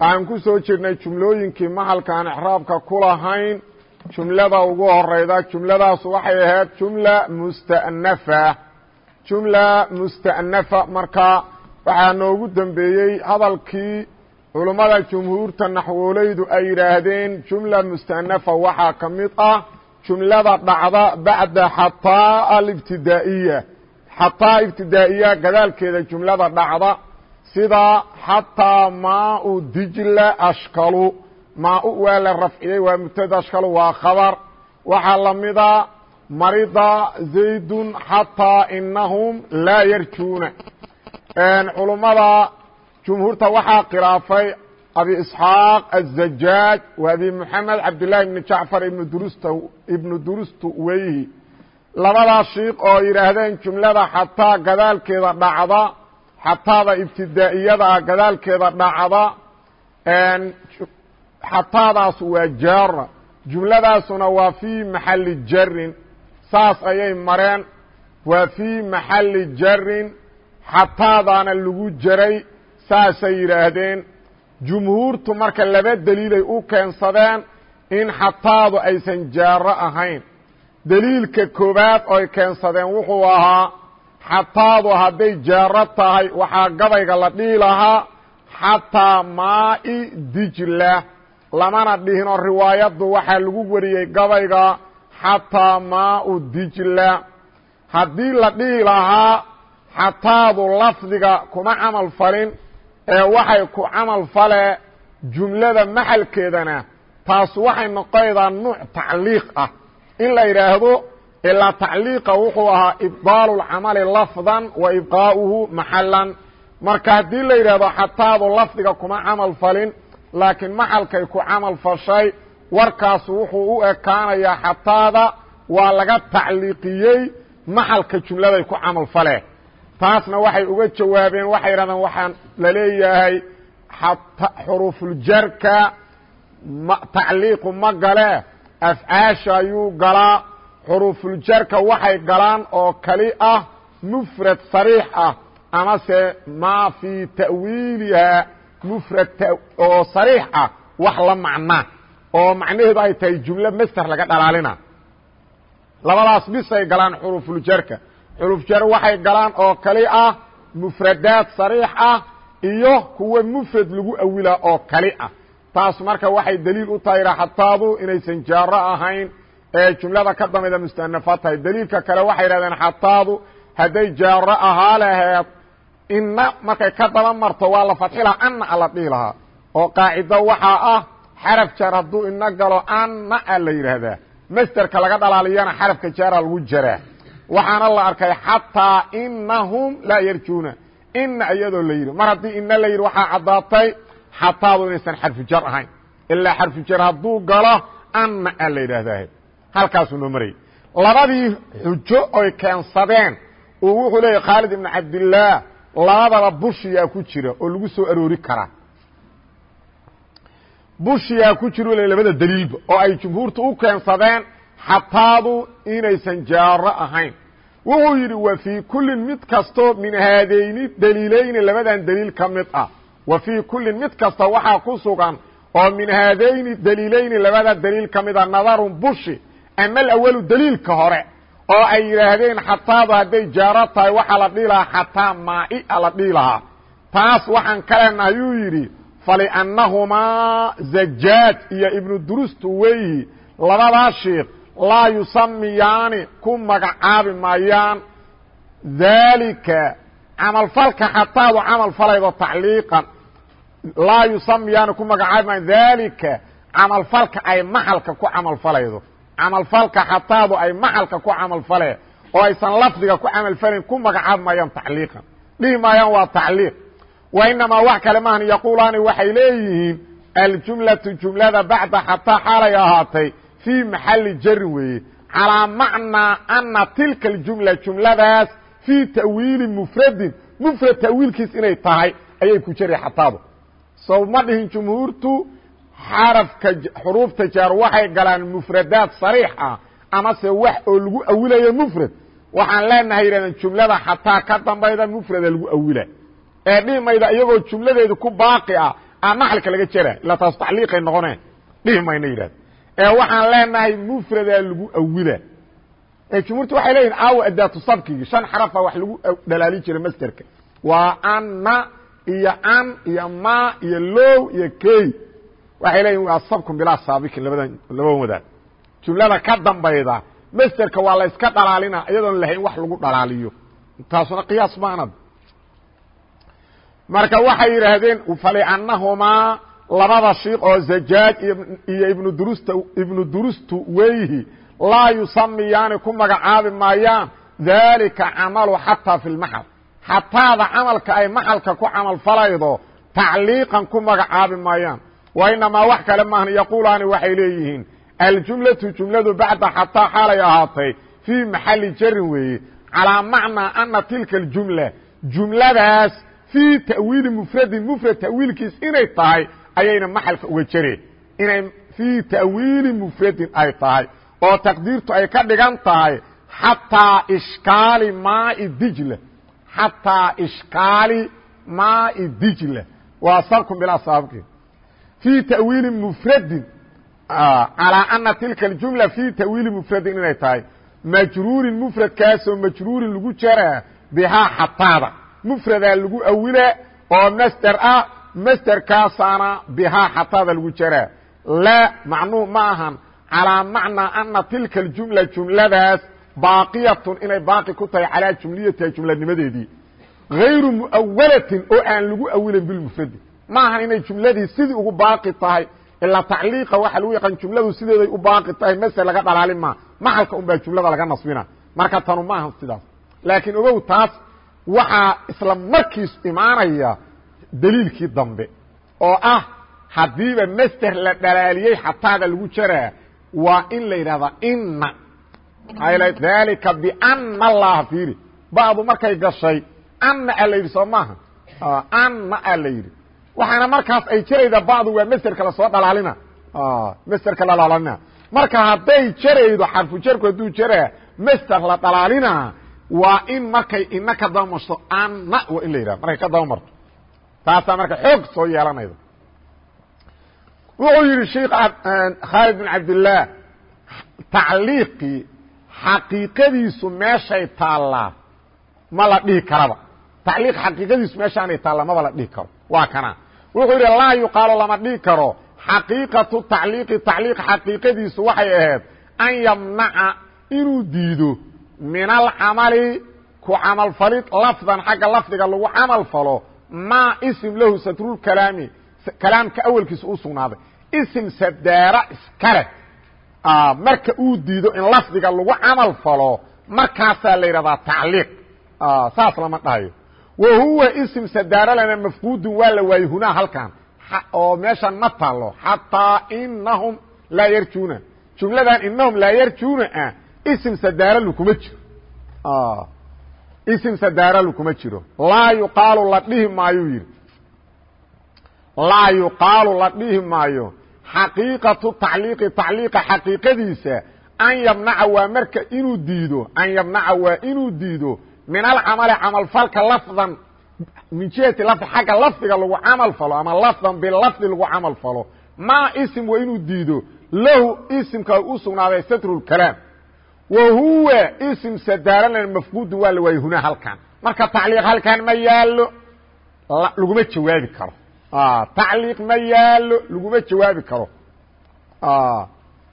waxaan ku soo jirnay jumlooyinkii maxalkaan exraabka ku lahayn jumlada ugu horeyda jumladaas waxay ahayd jumla musta'nafa jumla musta'nafa marka waxaa noogu dembeeyey hadalkii culummada jumhuurta naxwoolaydu ay yidhaahdeen jumla musta'nafa waxaa ka mid ah jumlada dhacda bacda xataa alibtidaa'iya. Xataa ibtidaa'iya gadaalkeeda jumlada dhacda sida xataa maau dijla ashkalu. Maau waa la rafciyey waa mubtada ashkalu waa khabar. Waxaa lamida marida zaydun xataa inahum laa yarjuuna. Culummada jumhuurta waxaa khilaafay abi isxaaq aلzajaaj wa abi moxamed cabdillaahi ibni jacfar ibnu durustu weyhi labadaas shiik oo yidhaahdeen jumlada xataa gadaalkeeda dhacda xataada ibtidaa'iyada gadaalkeeda dhacda xataadaas waa jaara jumladaasuna waa fii maxali jarin saas ayay mareen. Waa fii maxali jarin xataadaana lagu jaray saasay yidhaahdeen. Jumhuurtu marka laba deliilay u keensadeen in xataadu aysan jaaro ahayn. Deliilka koowaad oy keensadeen wuxuu ahaa xataadu hadday jaaro tahay waxaa gabayga la dhihi lahaa xataa maa'i dijla. Lamana dhihinoo riwaayaddu waxaa lagu wariyey gabayga xataa maa'u dijla. Haddii la dhihi lahaa xataadu lafdiga kuma camal falin ee waxay ku camal fale jumlada maxalkeedana taas waxay noqonaydaa nuuc tacliiq ah. In la yidhaahdo ilaa tacliiqa wuxuu ahaa ibdaalu lcamali lafdan wa ibqaa'uhu maxalan marka haddii la yidhahdo xataadu lafdiga kuma camal falin laakiin maxalkay ku camal fashay warkaas wuxuu u ekaanayaa xataada waa laga tacliiqiyey maxalka jumladay ku camal faleen taasna waxay uga jawaabeen waxay yidhahdeen waxaan la leeyahay xuruufuljarka tacliiqu ma gale afcaasha ayuu galaa xuruufuljarka waxay galaan oo kali ah mufrad sariix ah amase maa fii ta'wiilihaa mufrad oo sariix ah wax la macnaa oo macnaheedu ay tahay jumlo master laga dhalaalina. Labadaas bisay galaan xuruufuljarka. Xurufjar waxay galaan oo kali ah mufradaad sariix ah iyo kuwa mufrad lagu awilaa oo kali ah. Taas marka waxay daliil u tahay raxataadu inaysan jaaro ahayn ee jumlada ka dambayda mustanafa daliilka kale waxay yidhahdeen xataadu hadday jaaro ahaa laheed inna markay ka daba marto waa la fadxi anna a dhihi lahaa. Oo qaacido waxaa ah xaraf jar hadduu ina galo anna a la yidhaahdaa. Masterka laga dhalaaliyana xarafka jaara lagu jaraa waxaana la arkay xataa inahum laa yarjuuna. Ina iyadoo la yidhi mar haddii ina la yidhi waxaa caddaatay xataadu inaysan xarfujar ahayn. Ilaa xarfujar hadduu galo anna a la yidhaahdaa halkaasuu noo marayay labadii xujo oy keensadeen uu wuxuu leeyahy khaalid ibnu cabdillaah labadaba bushiyaa ku jira oo lagu soo aroori karaa. Bushiyaa ku jira u labada daliilba oo ay jumhuurta u keensadeen xataadu inaysan jaaro ahayn. Wuxuu yidhi wa fii kullin mid kastoo min haadayni daliilayni labadan daliil ka mid ah. Wa fii kullin mid kasta waxaa ku sugan oo min haadayni daliilayni labada daliil ka mid a nadarun bushi ama alawalu daliilka hore oo ay yidhaahdeen xataadu hadday jaaro tahay waxaa la dhihi lahaa xataa maaia la dhihi lahaa taas waxaan kalena ayuu yidhi faliannahumaa zajaaj iyo ibnu durustu weyhi labadaa sheikh laa yusamiyaani ku magacaabi maayaan daalika camalfalka xataadu camal falaydo tacliiqan. Laa yusamiyaani ku magacaabi maayan daalika camalfalka ay maxalka ku camal falaydo camalfalka xataadu ay maxalka ku camal faleen oo aysan lafdiga ku camal falayn ku magacaabi maayaan tacliiqan. Dhihi maayaan waa tacliiq. Wa inamaa wax kale maahan yaquulaani waxay leeyihiin aljumlatu jumlada bacda xataa xaalay ahaatay fii maxali jarin weeye. Calaa macnaa ana tilka aljumla jumladaas fii ta'wiili mufradin. Mufrad ta'wiilkiis inay tahay ayay ku jari xataadu sow ma dhihin jumhuurtu xarafka xuruufta jaar waxay galaan mufradaad sariix ah amase wax oo lagu awilayo mufrad. Waxaan leenahay yidhahdeen jumlada xataa ka dambayda mufrada lagu awila. Ee dhihi mayda iyagoo jumladeedu ku baaqi ah a maxalka laga jera ila taas tacliiqay noqoneen. Dhihi mayna yidhahda ee waxaan leenahay mufradaa lagu awila. Ee jumhuurtu waxay leeyihiin aawa adaatu sabkigi shan xarafa wax lagu dhalaali jiray masterka waa anna iyo an iyo ma iyo low iyo key waxay leeyihiin waa sabkun bilaa saabikin labadan labadan wadaad. Jumlada ka dambayda masterka waa la yska dhalaalina iyadoon lahayn wax lagu dhalaaliyo. Taasuna qiyaas maanad marka waxay yidhaahdeen faliannahumaa labada shiik oo zajaaj iyo ibnu durusta ibnu durustu weyhi laa yusamiyaani ku magacaabi maayaan dalika camalu xataa fi lmaxal xataada camalka ay maxalka ku camal falaydo tacliiqan ku magacaabi maayaan wa inamaa wax kale maahan yaquulaani waxay leeyihiin. Aljumlatu jumladu bacda xataa xaalay ahaatay fii maxali jarin weeye. Calaa macnaa ana tilka aljumla jumladaas fii ta'wiili mufradin mufrad ta'wiilkiis inay tahay ayayna maxalka uga jareen inay fii ta'wiili mufradin ay tahay oo taqdiirtu ay ka dhigan tahay xataa ishkaali maai dijla. Xataa ishkaali maai dijla. Waa sabkun bilaa saabki fii ta'wiili mufradin calىa ana tilka اjumla fii tawiili mfradin inay tahay majruurin mfradkaasoo majruurin lagu jaraa bihaa xataada mfradaa lagu awila oo masder ah masderkaasaana bihaa xataada lagu jaraa laa macnuu ma ahan calىa macnaa ana tilka اjumla jumladaas baaqiyatun inay baaqi ku tahay calaa jumliyatiha jumlanimadeedii غayru muawalatin oo aan lagu awilin bilmfradi ma ahan inay jumladii sidii ugu baaqi tahay. Ilaa tacliiqa waxa lagu yaqaan jumladu sideeday u baaqi tahay mase laga dhalaalin maa maxalka un baa jumlada laga nasbina. Marka tanu maaha sidaas. Laakiin ogow taas waxaa isla markiis imaanaya daliilkii dambe oo ah haddiiba master la dhalaaliyey xataada lagu jaraa waa in la yidhahdaa ina dalika biana allaha fiiri ba'du markay gashay anna a la yidhi soo maaha? Anna a la yidhi waxaana markaas ay jarayda bacdu waa msterka la soo dhalaalina. Msterka la dhalaalina. Marka hadday jaraydo xarfu jarku hadduu jaraa mster la dhalaalina waa in markay ina ka daba marto anna waa in la yidhaha markay ka daba marto taasaa marka xoog soo yeelanayda wuxuu yidhi sheikh khaalid bin cabdillaah tacliiqii xaqiiqadiisu meeshay taallaa ma la dhihi karaba. Tacliiq xaqiiqadiisu meeshaanay taallaa maba la dhihi karo. Waa kana wuxuu yidhi laa yuqaalo lama dhihi karo. Xaqiiqatu tacliiqi tacliiq xaqiiqadiisu waxay ahayd an yamnaca inuu diido min alcamali ku camalfalid lafdan xagga lafdiga lagu camal falo maa isim lahu satrulkalaami kalaamka awelkiisa u sugnaaday. Isim sadaara iskale marka uu diido in lafdiga lagu camal falo markaasaa la yidhahdaa tacliiq. Saas lama dhahayo wa huwa ism sadaaralana mafquudun waa la waayey hunaa halkan. Oo meeshan ma taalo xataa inahum laa yarjuuna. Jumladan inahum laa yarjuuna ah ism sadaaralu kuma jiro. Ism sadaaralu kuma jiro. Laa yuqaalu la dhihi maayuu yidhi laa yuqaalu la dhihi maayo. Xaqiiqatu tacliiqi tacliiqa xaqiiqadiisa an yamnaca waa marka inuu diido an yamnaca waa inuu diido min alcamali camalfalka lafdan min jihati lafdi xagga lafdiga lagu camal falo ama lafdan bilafdi lagu camal falo maa isim waa inuu diido lahu isimka u sugnaaday satrulkalaam wa huwa isim sadaaralan mafquudun waa la waayey halkan. Marka tacliiq halkan ma yaalo laguma jawaabi karo. Tacliiq ma yaalo laguma jawaabi karo.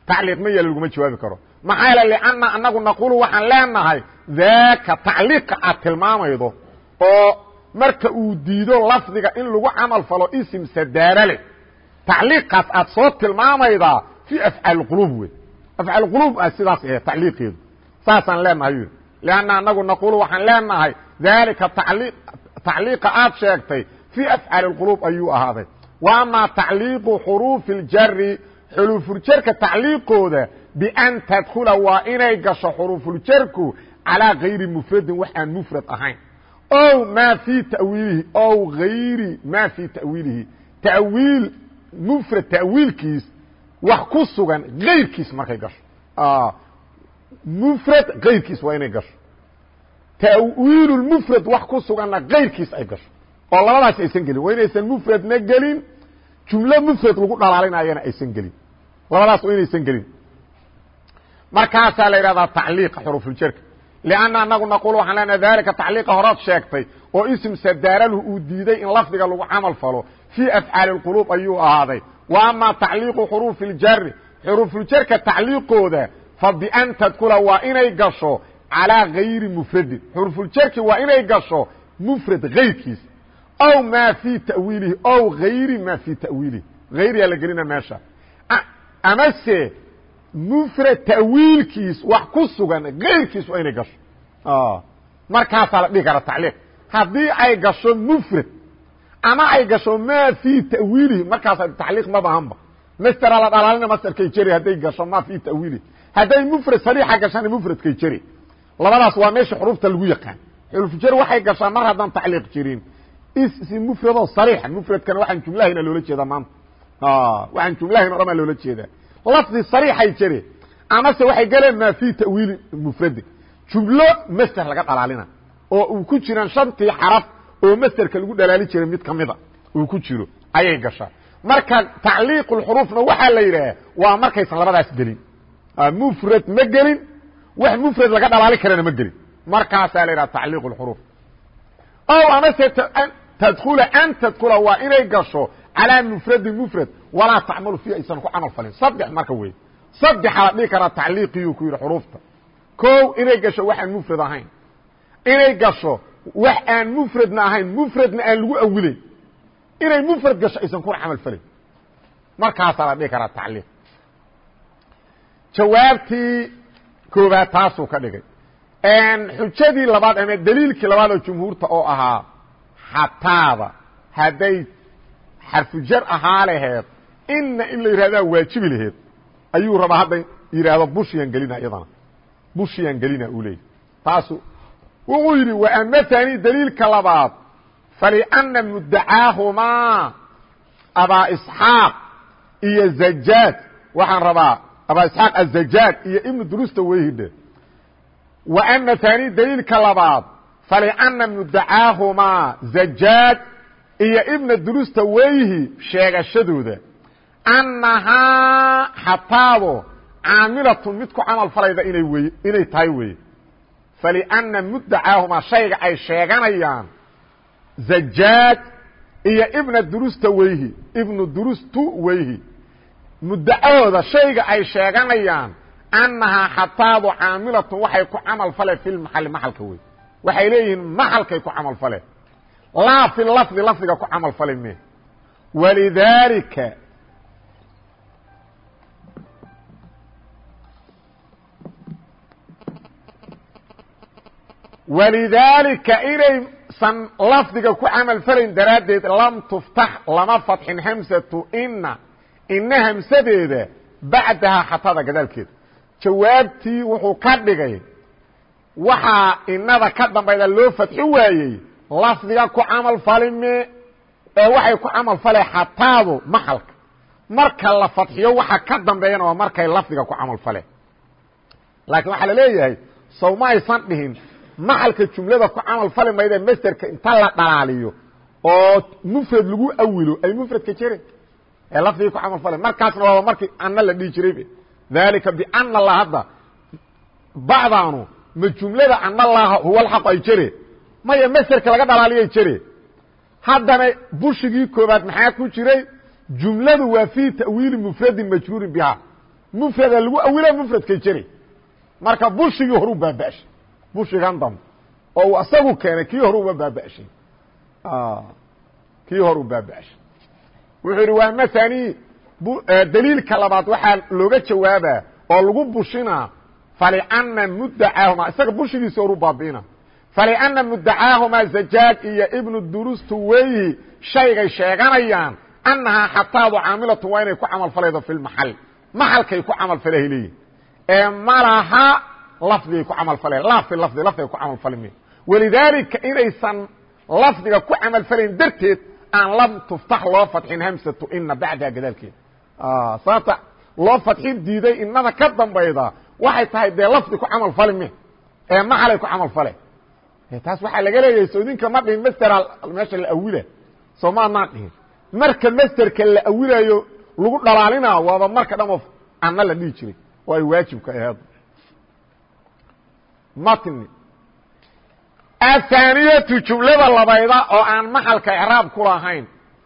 Tacliiq ma yaalo laguma jawaabi karo maxaa yeele lianna anagu naqulu waxaan leenahay daaka tacliiqa aad tilmaamaydo oo marka uu diido lafdiga in lagu camal falo isim sadaara leh tacliiqaas aad soo tilmaamaydaa fii afcaal quluub wey afcaal quluub a sidaas ahe tacliiqeedu. Saasaan leenahay yidhi. Lianna anagu naqulu waxaan leenahay daalika tacliiqa aad sheegtay fii afcaali اquluub ayuu ahaaday. Wa amaa tacliiqu xuruufi اljari xurufuljarka tacliiqooda bian tadkula waa inay gasho xuruufuljarku calىa gayri mufradin wax aan mufrad ahayn ow maa fii tawiilihi ow gayri maa fii ta'wiilihi ta'wiil mufrad ta'wiilkiis wax ku sugan gayrkiis markay gasho mufrad gayrkiis waa inay gasho ta'wiil mufrad wax ku suganna gayrkiis ay gasho oo labadaas aysan gelin waa inaysan mufradna gelin jumlo mufrad lagu dhalaalinayana aysan gelin labadaas inaysan gelin markaasaa la yidhahdaa tacliiqa xuruufuljarka lianna anagu naqul waxaan leenaha daalika tacliiqa horaad sheegtay oo ism sadaaralu uu diiday in lafdiga lagu camal falo fii afcaali اlquluub ayuu ahaaday wa amaa tacliiqu xuruufi اljari xuruufuljarka tacliiqooda fa bian tadkula waa inay gasho calىa gayri mufradin xuruufuljarki waa inay gasho mufrad gayrkiis ow maa fii ta'wiilihi ow gayri maa fii ta'wiilihi hayriyaa la gelina meesha amase mufrad ta'wiilkiis wax ku sugan gayrkiis waa inay gasho. Markaasaa la dhihi kara tacliiq. Haddii ay gasho mufrad ama ay gasho maa fii ta'wiilihi markaasa tacliiq ma bahanba. Mastera la dhalaalina masterkay jeri hadday gasho maa fii ta'wiilihi. Hadday mufrad sariixa gashana mufradkay jeri. Labadaas waa meesha xuruufta lagu yaqaan. Xurufjar waxay gashaa mar haddaan tacliiq jirin. Isi mufradoo sariixa mufradkana waxaan jumlahayna loola jeedaa maanta. Waxaan jumlahayn o dhan baa loola jeedaa lafdi sariixay jere amase waxay galeen maa fii ta'wiili mufradin jumlo master laga dhalaalina oo uu ku jiraan shantii xaraf oo masterka lagu dhalaali jiray mid kamida uu ku jiro ayay gashaa. Marka tacliiqulxuruufna waxaa la yidhaah waa markaysan labadaas gelin. Mufrad ma gelin wax mufrad laga dhalaali karana ma gelin. Markaasaa la yidhaha tacliiq اxruuf ow amase tadkula an tadkula waa inay gasho calىa mufradin mufrad walaa tacmalu fiiha aysan ku camal falin. Saddex marka wey saddexaa la dhihi karaa tacliiqiyuu ku yidhi xuruufta. Ko inay gasho wax aan mufrad ahayn. Inay gasho wax aan mufradna ahayn mufradna aan lagu awileyn inay mufrad gasho aysan kuna camal falin. Markaasaa la dhihi karaa tacliiq. Jawaabtii koobaad taasuu ka dhigay. Xujadii labaad ama daliilkii labaad oo jumhuurta oo ahaa xataada hadday xarfujar ahaa laheed inna in la yidhahdaa waajibi laheed ayuu rabaa hadda yidhaahdo bushiyaan gelina iyadana. Bushiyaan gelina uu leeyay taasu wuxuu yidhi wa ama tani daliilka labaad falianna muddacaahumaa abaa isxaaq iyo zajaad. Waxaan rabaa abaa isxaaq azajaad iyo ibnu durusta weyhidhe wa ama taani daliilka labaad falicana muddacaahumaa zajaad iyo ibna durusta weyhi sheegashadooda. Annahaa xataado caamilatun mid ku camal falayda inay wey inay tahay weye. Falianna muddacaahumaa shayga ay sheeganayaan zajaad iyo ibna durusta weyhi ibnu durustu weyhi muddacahooda shayga ay sheeganayaan annahaa xataadu caamilatun waxay ku camal fale fi lmaxali maxalka wey waxay leeyihiin maxalkay ku camal fale laa fi lafdi lafdiga ku camal fale me. Walidaalika walidaalika inaysan lafdiga ku camal falayn daraaddeed lam tuftax lama fadxin hamsatu ina ina hamsadeeda bacdahaa xatada gadaalkeeda jawaabtii wuxuu ka dhigay waxaa inada ka dambayda loo fadxi waayey lafdiga ku camal falime ee waxay ku camal faleen xataadu maxalka. Marka la fadxiyo waxa ka dambeeyana waa markay lafdiga ku camal faleen. Laakiin waxaa la leeyahay sow ma aysan dhihin maxalka jumlada ku camal fali mayda masterka inta la dhalaaliyo oo mufrad lagu awilo ay mufradka jireen ee lafdigii ku camal fale markaasna waaba markii ana la dhihi jiray dalika biana la hadda bacdaanu ma jumlada ana laha huwa lxaq ay jere maya maserka laga dhalaaliyay jere haddana bushigii koobaad maxaa ku jiray? Jumladu waa fii ta'wiili mufradin majruurin bihaa. Mufrada lagu awila mufradkay jere marka bushigii horuu baaba'shay. Bushigan dambe oo uu asagu keenay kii horuba baaba'shay. Kii horuu baaba'shay. Wuxuu yidhi waa maani daliilka labaad waxaa looga jawaabaa oo lagu bushinaa falicana muddacaahumaa isaga bushigiisa horu baabi'ina falicana muddacaahumaa zajaaj iyo ibnu durustu weyhi shaygay sheeganayaan annahaa xataadu caamilatu waa inay ku camalfalaydo fi lmaxal maxalkay ku camalfalahay leeyihiin ee malaha lafdigay ku camalfalayan laa fi lafdi lafdiga ku camalfali mayo walidaalika inaysan lafdiga ku camalfalayn darteed aan lam tuftax loo fadxin hamsatu ina bacdaha gadaalkeeda sababta loo fadxin diiday inada ka dambayda waxay tahay dee lafdi ku camal fali me ee maxalay ku camal fale taas waxaa laga leeyahay soo idinka ma dhihin mastera meesha la awila soo maadnaan dhihin. Marka masterka la awilayo lagu dhalaalina waaba marka dhamo ana la dhihi jiray. Oo ay waajibka aheed matni. Athaaniyatu jumlada labayda oo aan maxalka icraab ku lahayn.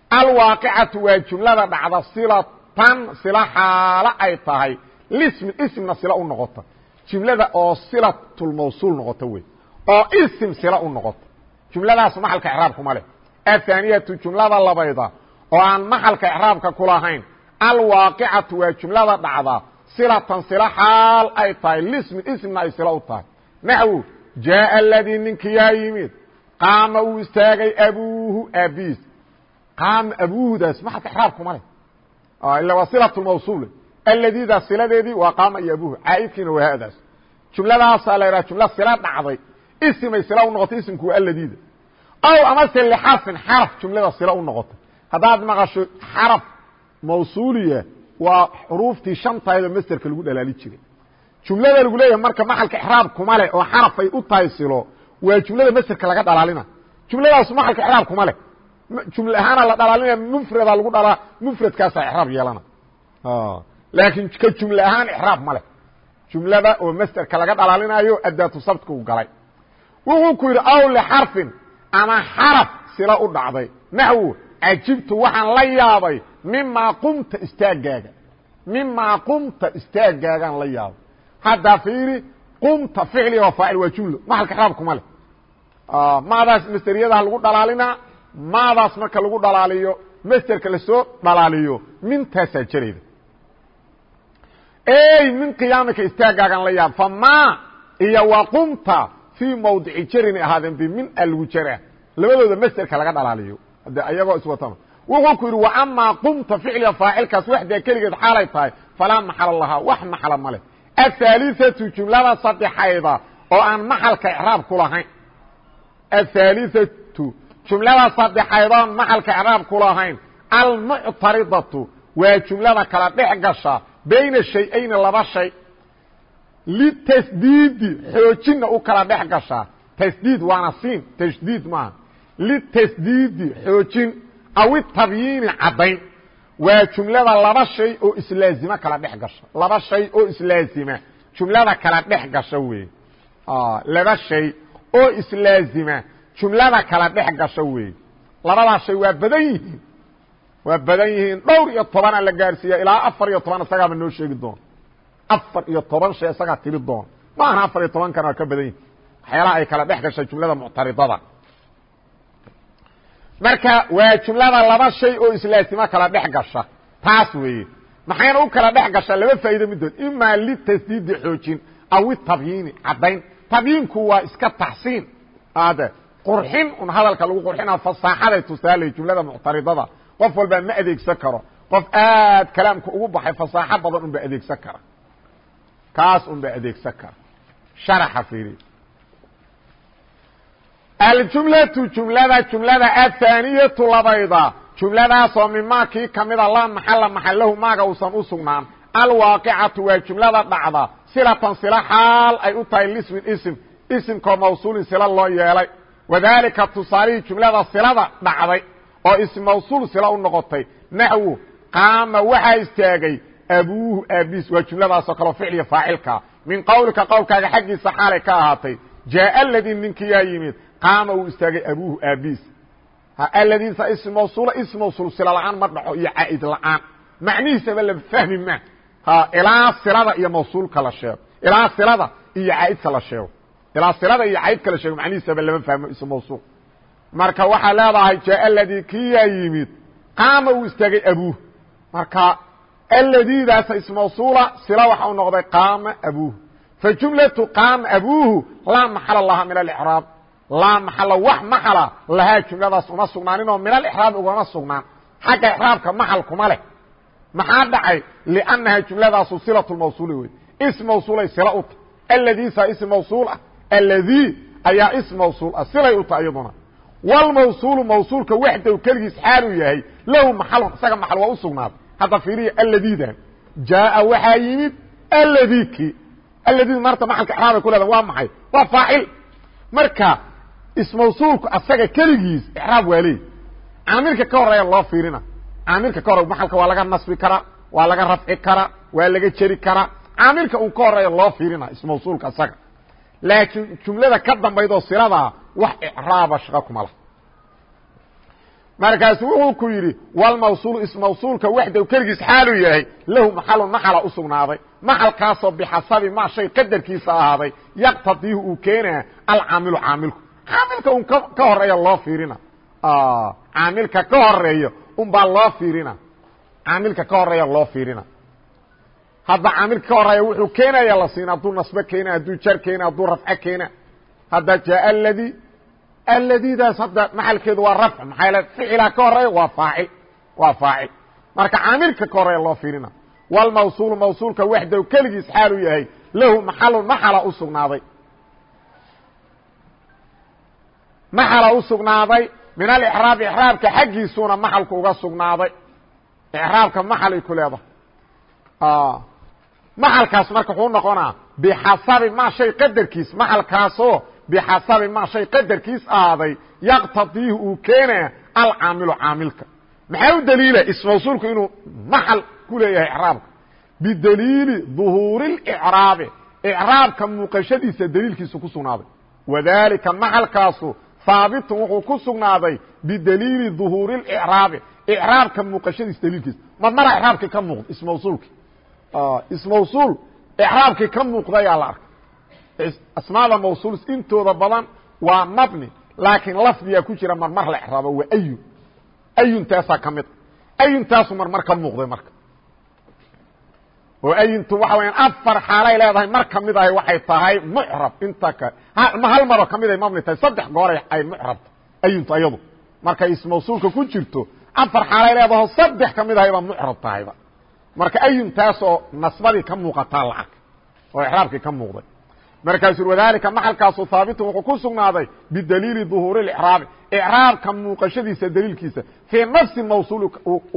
Alwaaqicatu waa jumlada dhacda silatan sila xaalo ay tahay. Lismi ismna sila u noqota. Jumlada oo silatulmawsuul noqota wey oo ism sila u noqota jumladaas maxalka icraabkuma leh. Athaaniyatu jumlada labayda oo aan maxalka icraabka ku lahayn alwaaqicatu waa jumlada dhacda silatan sila xaal ay tahay lismi ismna ay sila u tahay. Naxwu jaaءa aladii ninkiyaa yimid qaama uu istaagay abuuhu aabiis qaama abuuhudaas maxalka ixraabkuma leh. Ila waa silaة mawsuule aladiidaas siladeedii waa qaama iyo abuuhu. Caaidkiina waa hadaas jumladaasaa la yidhaha jumla sila dhacday isimay sila u noqotay isimku waa aladiida ow amase lxarfin xaraf jumlada sila u noqotay. Haddaad maqasho xaraf mawsuuliya waa xuruuftii shantayda masterka lagu dhalaali jiray. Jumlada lagu leeyahay marka maxalka ixraab kuma leh oo xarafay u tahay silo waa jumlada masderka laga dhalaalina. Jumladaasu maxalka ixraab kuma leh. Jumle ahaana la dhalaalinaya mufrada lagu dhalaa mufradkaasaa ixraab yeelana. Laakiin ka jumle ahaan ixraab ma leh. Jumlada oo masderka laga dhalaalinayo adaatu sabtku galay wuxuu ku yidhi aw lixarfin ama xaraf sila u dhacday. Naxwu cajibtu waxaan la yaabay mimaa qumta istaagaaga. Mimaa qumta istaagaagaan la yaabay. Hadda fiiri qumta ficli oo faacil waa jumlo maxalka ixraab kuma leh. Maadaas masteriyadaha lagu dhalaalinaa maadaas marka lagu dhalaaliyo masterka la soo dhalaaliyo mintaasaa jarayda. Ey min qiyaamika istaagaagan la yaab. Fama iyo wa qumta fii mawdici jarin ahaadeen bimin alwujara. Labadooda masderka laga dhalaaliyo. De ayagoo iswatama wuxuu ku yidhi wa amaa qumta ficliga faacilkaas waxdaa keligeed xaalay tahay falaa maxala lahaa wax maxala ma leh. Ahaaliatu jumlada saddexayda oo aan maxalka icraab ku lahayn. Ahaaliatu jumlada saddexayda oon maxalka icraab ku lahayn. Almuctaridatu waa jumlada kala dhex gasha shay-ayni laba shay litasdiidi xoojinna u kala dhex gashaa tasdiid waana siin tashdiid maaha litasdiidi xoojin aw itabyiini caddayn waa jumlada laba shay oo islaazima kala dhex gasha laba shay oo islaazima jumlada kala dhex gasha wey laba shay oo islaazima jumlada kala dhex gasha wey labadaa shay waa badan yihiin waa badan yihiin dhowr iyo tobana la gaarsiiya ilaa afar toban isagaaba noo sheegi doona afar iyo toban shay isagaa tiri doona ma aha afar iyo tobankana waa ka badan yihiin waxyaalaha ay kala dhex gasha jumlada muctaridada. Marka waa jumlada laba shay oo islaasimo kala dhex gasha. Taas weeye. Maxayna u kala dhex gashaa laba faa'ido midood imaa litasdiidi xoojin aw itabyiini caddayn. Tabyiinku waa iska taxsiin. Ade qurxin un hadalka lagu qurxina fasaaxaday tusaalay jumlada muctaridada. Qof walbaa ma adeegsan karo. Qof aad kalaamka ugu baxay fasaaxo badan unba adeegsan kara kaas unba adeegsan kara sharaxa fiiri. Aljumlatu jumlada jumlada athaaniyatu labayda jumladaasoo mimaa kii kamida laa maxala maxalahu maaga uusan u sugnaan. Alwaaqicatu waa jumlada dhacda. Silatan sila xaal ay u tahay lismin ism isimkoo mawsuulin sila loo yeelay. Wadaalika tusaalihii jumlada silada dhacday oo ism mawsuul sila u noqotay. Naxwu qaama waxaa istaagay abuuhu aabiis waa jumladaasoo kaleo ficliya faacilkaa min qowlika qowlkaaga xaggiisa xaalay ka ahaatay jaaa aladii ninkiyaa yimid qaama uu istaagay abuuhu aabiis aladiisa ism mawsuula ism mawsuul sila la'aan ma dhaco iyo caa'id la'aan. Macnihiisaba la fahmi ma. Ilaa silada iyo mawsuulka la sheego. Ilaa silada iyo caaidka la sheego. Ilaa silada iyo caaidka la sheego macnihiisaba lama fahmo ism mawsuul. Marka waxaa leedahay jaa aladii kiyaa yimid qaama uu istaagay abuuh marka aladiidaasa ism mawsuula sila waxa u noqday qaama abuuh fajumlatu qaama abuuhu laa maxala laha min alcraab laa maxala wax maxala lahaa jumladaas uma sugnaaninoo min alexraab ugama sugnaan xagga icraabka maxal kuma leh maxaa dhacay liannaha jumladaasu silatu mawsuuli wey ism mawsuulay sila u ta aladiisa ism mawsuul ah alladii ayaa ism mawsuul ah silay u ta iyaduna wlmawsuulu mawsuulka waxdow keligiis xaaluu yahay lahu maxalun isaga maxal waa u sugnaaday hadda fiiriya aladiidan jaaa waxaa yimid aladiki aladii maarta maxalka icraabay ku leedan waa maxay? Waa faacil. Marka ismawsuulku asaga keligiis icraab waa leey caamilka ka horreeya loo fiirina. Caamilka ka hore maxalka waa laga nasbi karaa waa laga rafci karaa waa laga jeri karaa caamilka uu ka horreeya loo fiirina ismawsuulka asaga. Laakiin jumlada ka dambaydoo siladaa wax icraaba shaqa kuma lah markaasu wuxuu ku yidhi wlmawsuulu ismawsuulka waxdow keligiis xaaluu yahay lahu maxalun maxala u sugnaaday. Maxalkaasoo bixasabi ma shay qadarkiisa ahaaday yaqtadiihu uu keenaa alcaamilu caamilku. Caamilka un ka horreeya loo fiirina. Caamilka ka horreeya un baa loo fiirina. Caamilka ka horreeya loo fiirina. Hadda caamilka ka horreeya wuxuu keenaya la siina hadduu nasbe keena hadduu jar keena hadduu rafco keena hadda jaa aladi aladidaas hadda maxalkeedu waa rafc maxaa yal ficilaa ka horreeya waa faacil waa faacil. Marka caamilka ka horreeya loo fiirina wlmawsuulu mawsuulka waxdow keligiis xaaluu yahay lahu maxalun maxala u sugnaaday. Maxala u sugnaaday min alixraab ixraabka xaggiisuuna maxalku uga sugnaaday. Ixraabka maxalay ku leedahay. Maxalkaas marka wuxuu noqonaa bixasabi ma shay qadarkiis maxalkaasoo bixasabi ma shay qadarkiis ahaaday yaqtadiihu uu keenaa alcaamilu caamilka maxaa u daliila ismawsuulku inuu maxal ku leeyahay icraabka bidaliili duhuuri اlicraabi icraabka muuqashadiisa daliilkiisu ku sugnaaday wadalika maxalkaasu haabitun wuxuu ku sugnaaday bidaliili duhuuri اlicraabi icraabka muuqashadiisa daliilkiisa ma mara icraabkii ka muuqda ismawsuulki ismawsuul icraabkii ka muuqdayaa la arkay asmaada mawsuul intooda badan waa mabni laakiin lafdigaa ku jira marmar la icraabo waa ayun. Ayuntaasaa ka mid ayuntaasu marmar ka muuqday marka. Oo ayuntu waxa weyaan afar xaalay leedahay mar ka mid ahay waxay tahay mucrab. Inta ka ma hal maroo ka mid ay mabni tahay saddex gooray ay mucrabta ayuntu ayadu. Markay ismawsuulka ku jirto afar xaalay leedaho saddex ka mid ahayba mucrab tahayba. Marka ayuntaasoo nasbadii ka muuqataa la oo ixraabkii ka muuqday markaasuu wadalika maxalkaasu haabitun wuxuu ku sugnaaday bidaliili duhuuri اicraabi icraabka muuqashadiisa daliilkiisa fii nafsi mawsuul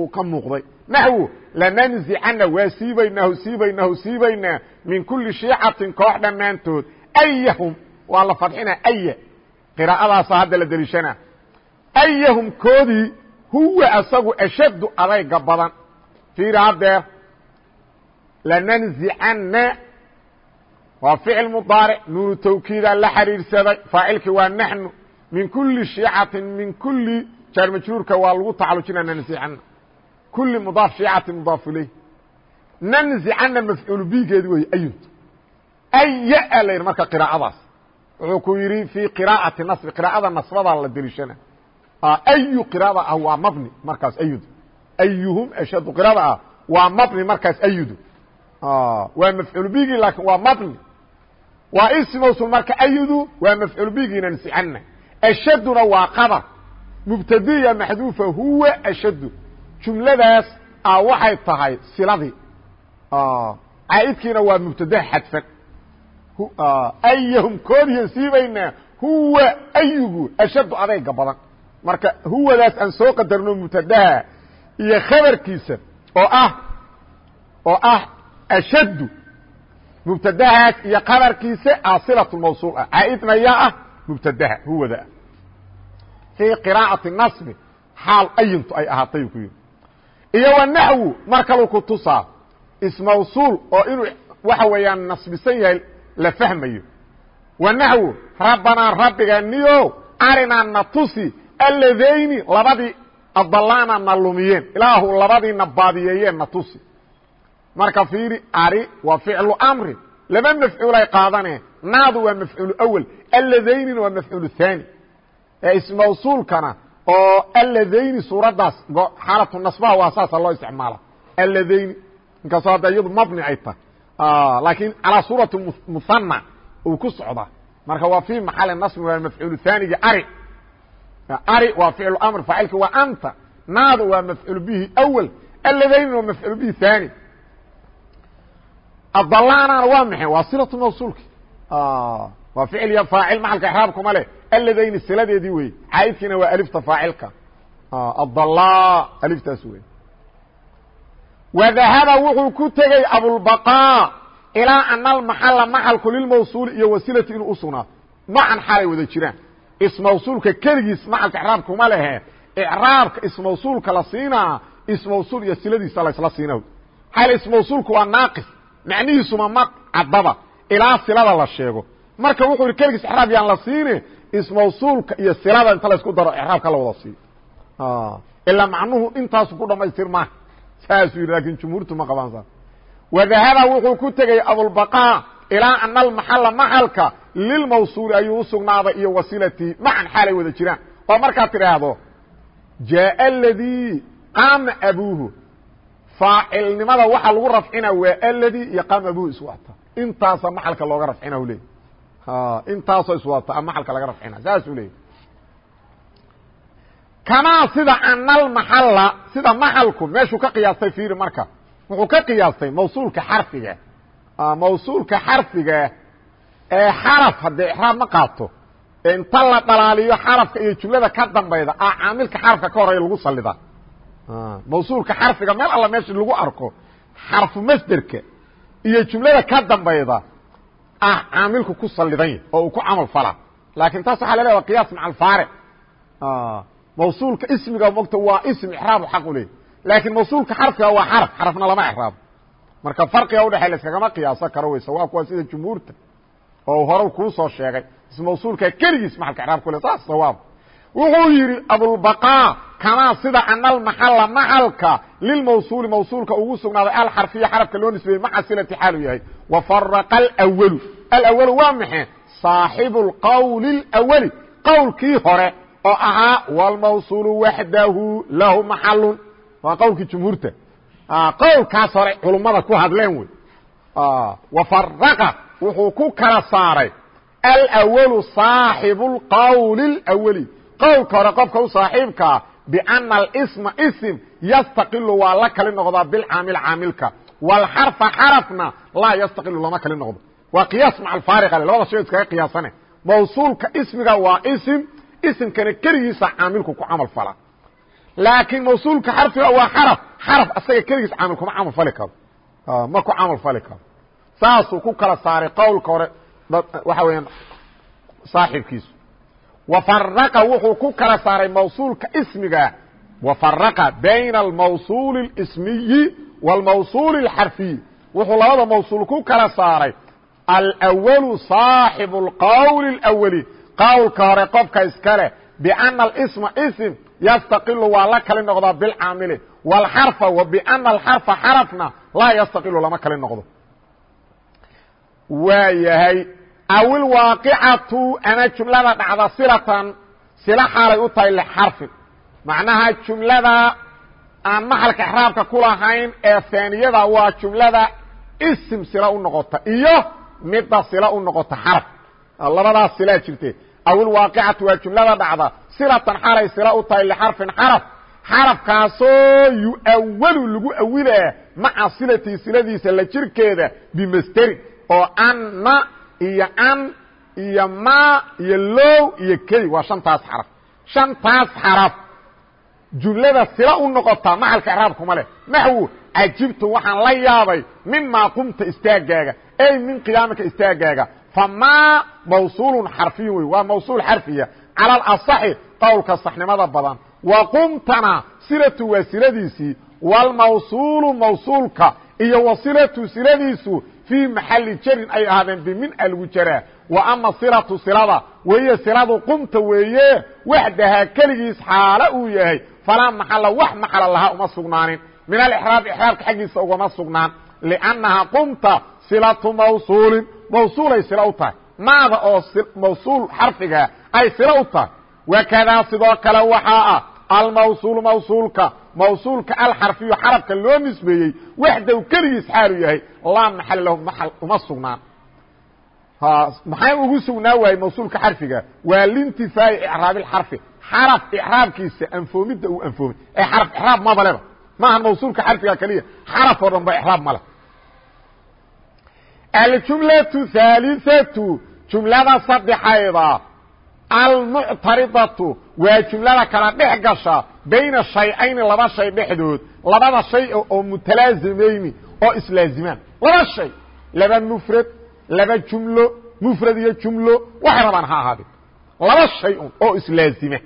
uu ka muuqday. Naxwu lananzicana waa siibaynahu siibaynahu siibaynaa min kuli shiicatin koox dhammaantood. Ayahum waa la fadxina aya qiraa'adaasa hadda la deliishana ayahum koodii huwa asagu ashaddu adayga badan. Fiiri haddeer lananzicana waa ficil mudaaric nuunu tawkiidaa la xiriirsaday. Faacilkii waa naxnu min kuli shiicatin min kuli jaar majruurka waa lagu tacalujina nanzicana kuli mudaaf shiicatin mudaaf ilayh. Nanzicana mafcuul bigeedi wey ayunt aya a la yidhi marka qiraa'adaas. Wuxuu ku yidhi fii qiraa'ati nasbi qiraa'ada nasbadaa la deliishana. Ayu qiraada ah waa mabni markaas ayud ayuhum ashadu qiraada ah waa mabni markaas ayudu waa mafcuul bigi laakin waa mabni waa ism mawsul marka ayudu waa mafcuul bigiina nsixana ashaduna waa qabar mubtadiya maxduufa huwa ashadu jumladaas a waxay tahay siladii. Caaidkiina waa mubtadaha xadfan. Ayahum koodiyan siibaynaa huwa ayugu ashadu adayga badan. Marka huwadaas aan soo qadarno mubtadaha iyo khabarkiisa oo ah oo ah ashaddu mubtadahaas iyo qabarkiisa asilatu mawsuul ah. Caaidna yaa ah mubtadaha huwada. Fii qiraa'ati nasbi xaal ayintu ay ahaatay ku yidhi. Iyo wa naxwu mar kaluu ku tusaa ismawsuul oo inuu waxa weeyaan nasbisan yahay la fahmayo. Wa naxwu rabbanaa rabbiganiyo arinaa na tusi alladayni labadii adalaana na lumiyeen ilaahu labadiina baadiyeeyeen na tusi marka fiiri ari waa ficlu amri. Laba mafcuulay qaadaneen naadu waa mafcuul awel alladaynina waa mafcuul haani ismawsuulkana oo alladayni suuraddaas xaalatu nasbaha waa saasa loo isticmaala. Alladayni inkastoo hadda iyadu mabni ay tahay. Laakiin calaa suurati muhana uu ku socdaa marka waa fii maxali nasbi waa mafcuul haanigi ari. Ari waa ficlu amr faacilki waa anta. Naada waa mafcuul bihi awal. Aladaynina waa mafcuul bihi haani adalaanana waa maxay? Waa silatu mawsuulki. Waa ficil faacil maxalka exraabkuma leh. Aladayni siladeedii wey caydkiina waa alifta faacilka. Adala aliftaas wey wadahaba wuxuu ku tegey abulbaqaa ilaa ana almaxala maxalku lilmawsuuli iyo wasilati inuu usugnaato macan xaalay wada jiraan. Ismawsuulka keligiis maxalka icraabka uma lehe. Icraabka ismawsuulka la siinaa ismawsuul iyo siladiisa laysla siina xaal ismawsuulku waa naaqis macnihiisuma ma caddaba. Ilaa silada la sheego. Marka wuxuu yihi keligiis icraab yaan la siine ismawsuulka iyo silada inta laysku daro icraabka la wada siiyo ilaa macnuhu intaasu ku dhamaystir saasuu yidhi laakiin jumhuurtu ma qabaan saas. Wadahaba wuxuu ku tegey abulbaqaa ilaa ana almaxala maxalka lilmawsuuli ayuu usugnaaday iyo wasilatii macan xaalay wada jiraan. Oo markaad tidhaahdo jaaa aladii qaama abuuhu faacilnimada waxaa lagu rafcina waa aladii iyo qaama abuuhu iswata intaasa maxalka looga rafcina u leeyay intaasoo iswata a maxalka laga rafcina saasuu leeyay kamaa sida ana almaxala sida maxalku meeshuu ka qiyaastay fiiri marka wuxuu ka qiyaastay mawsuulka xarfiga. Mawsuulka xarfiga ee xaraf haddee ixraab ma qaato inta la dhalaaliyo xarafka iyo jumlada ka dambayda a caamilka xarafka ka horreeya lagu sallida mawsuulka xarfiga meel alla meesha lagu arko xarfu masderka iyo jumlada ka dambayda ah caamilku ku sallidan yahy oo uu ku camal falaa laakiin taas waxaa la leeya wa qiyaas maca alfaaric mawsuulka ismiga mogta waa ism ixraabu xaq u leeyay laakiin mawsuulka xarfiga waa xaraf xarafna lama ixraabo marka farqiga udhexey laskagama qiyaaso karo wey sawaabku waa sida jumhuurta. Oo hore kuu soo sheegay. Ismawsuulka keligiis maxalka ixraab ku le saas sawaab wuxuu yidhi abulbaqaa kamaa sida ana almaxala maxalka lilmawsuuli mawsuulka ugu sugnaaday alxarfiya xarafka loo nisbeeyey maca silati xaalu yahay. Wa faraqa alwalu alwalu waa maxe saaxibu lqowli اlwali qowlkii hore oo ahaa wlmawsuulu waxdahu lahu maxalun waa qowlkii jumhuurta. Qowlkaas hore culummada ku hadleen wey. Wafaraqa wuxuu ku kala saaray alwalu saaxibu lqowli اlwali qowlka hore qofka u saaxiibkaa biana alsma ism yastaqilu waa la kali noqdaa bilcaamil caamilka. Wاlxarfa xarafna laa yastaqilu lama kali noqdo. Waa qiyaas maca alfaariqa labada shay iskaga qiyaasane. Mawsuulka ismiga waa ism isimkana keligiisa caamilku ku camal fala. Laakiin mawsuulka xarfiga waa xaraf xaraf asaga keligiis caamil kuma camal fali karo. Ma ku camal fali karo. Saasuu ku kala saaray qowlka hore waxa weeyaan saaxibkiisu wafaraqa wuxuu ku kala saaray mawsuulka ismiga wafaraqa bayna almawsuuli اlismiyi wاlmawsuuli اlxarfiyi wuxuu labada mawsuul ku kala saaray alwalu saaxibu اlqowli اlawali qowlka hore qofka iska leh bأna اsma sm yastaqilu waa la kali noqdaa bilcaamili wاlxarfa wa bأna alxarfa xarafna laa yastaqilu lama kali noqdo waa yahay awilwaaqicatu ama jumlada dhacda silatan sila xaalay u tahay lxarfin macnaha jumlada aan maxalka exraabka ku lahayn ee haaniyada waa jumlada ism sila u noqota iyo midda sila u noqota xaraf. Labadaas silaa jirte. Awilwaaqicatu waa jumlada dhacda silatan xalay sila u tahay lxarfin xaraf. Xarafkaasoo yu'awalu lagu awilaa maca silatii siladiisa la jirkeeda anna iyo an iyo ma iyo low iyo key waa shantaas xaraf. Shantaas xaraf. Jumlada sila u noqotaa maxalka icraabkuma leh. Naxwu cajibtu waxaan la yaabay mimaa qumta istaagaaga ey min qiyaamika istaagaaga. Famaa mawsuulun xarfiyun wey waa mawsuul xarfiya. Cala alasaxi qowlka saxnimada badan. Wa qumtana silatu waa siladiisii. Waalmawsuulu mawsuulka iyo wa silatu siladiisu fii maxali jarin ay ahaadeen bimin algu jaraa wa ama silatu silada weeye siladu qumta weeye waxdahaa keligiis xaalo uu yahay. Falaa maxala wax maxala lahaa uma sugnaanin. Min alixraab ixraabka xaggiisa ugama sugnaan. Liannahaa qumta silatu mawsuulin. Mawsuulay sila u tahay. Maada oo mawsuul xarfiga ay sila u tahay. Wakadaa sidoo kale waxaa ah almawsuulu mawsuulka mawsuulka alxarfiyu xarafka loo nisbeeyey waxdaw keligiis xaalu yahay laa maxal lahu maxal uma sugnaan. Maxaa ugu sugnaa waayey mawsuulka xarfiga? Waa lintifaa'i icraabi اxarfi xaraf ixraabkiisa anfoomidda uu anfoomay ee xaraf ixraab maba leba. Maaha mawsuulka xarfiga keliya xaraf oo dhan ba ixraab ma leh aljumlatu haaliatu jumlada saddexayda. Almuctaridatu. Waa jumlada kala dhex gasha bayna shayayni laba shay dhexdood labada shay oo mutalaazimayni oo islaazimaan laba shay laba mufrad laba jumlo mufrad iyo jumlo waxay rabaan ha ahaadeen laba shay un oo islaazima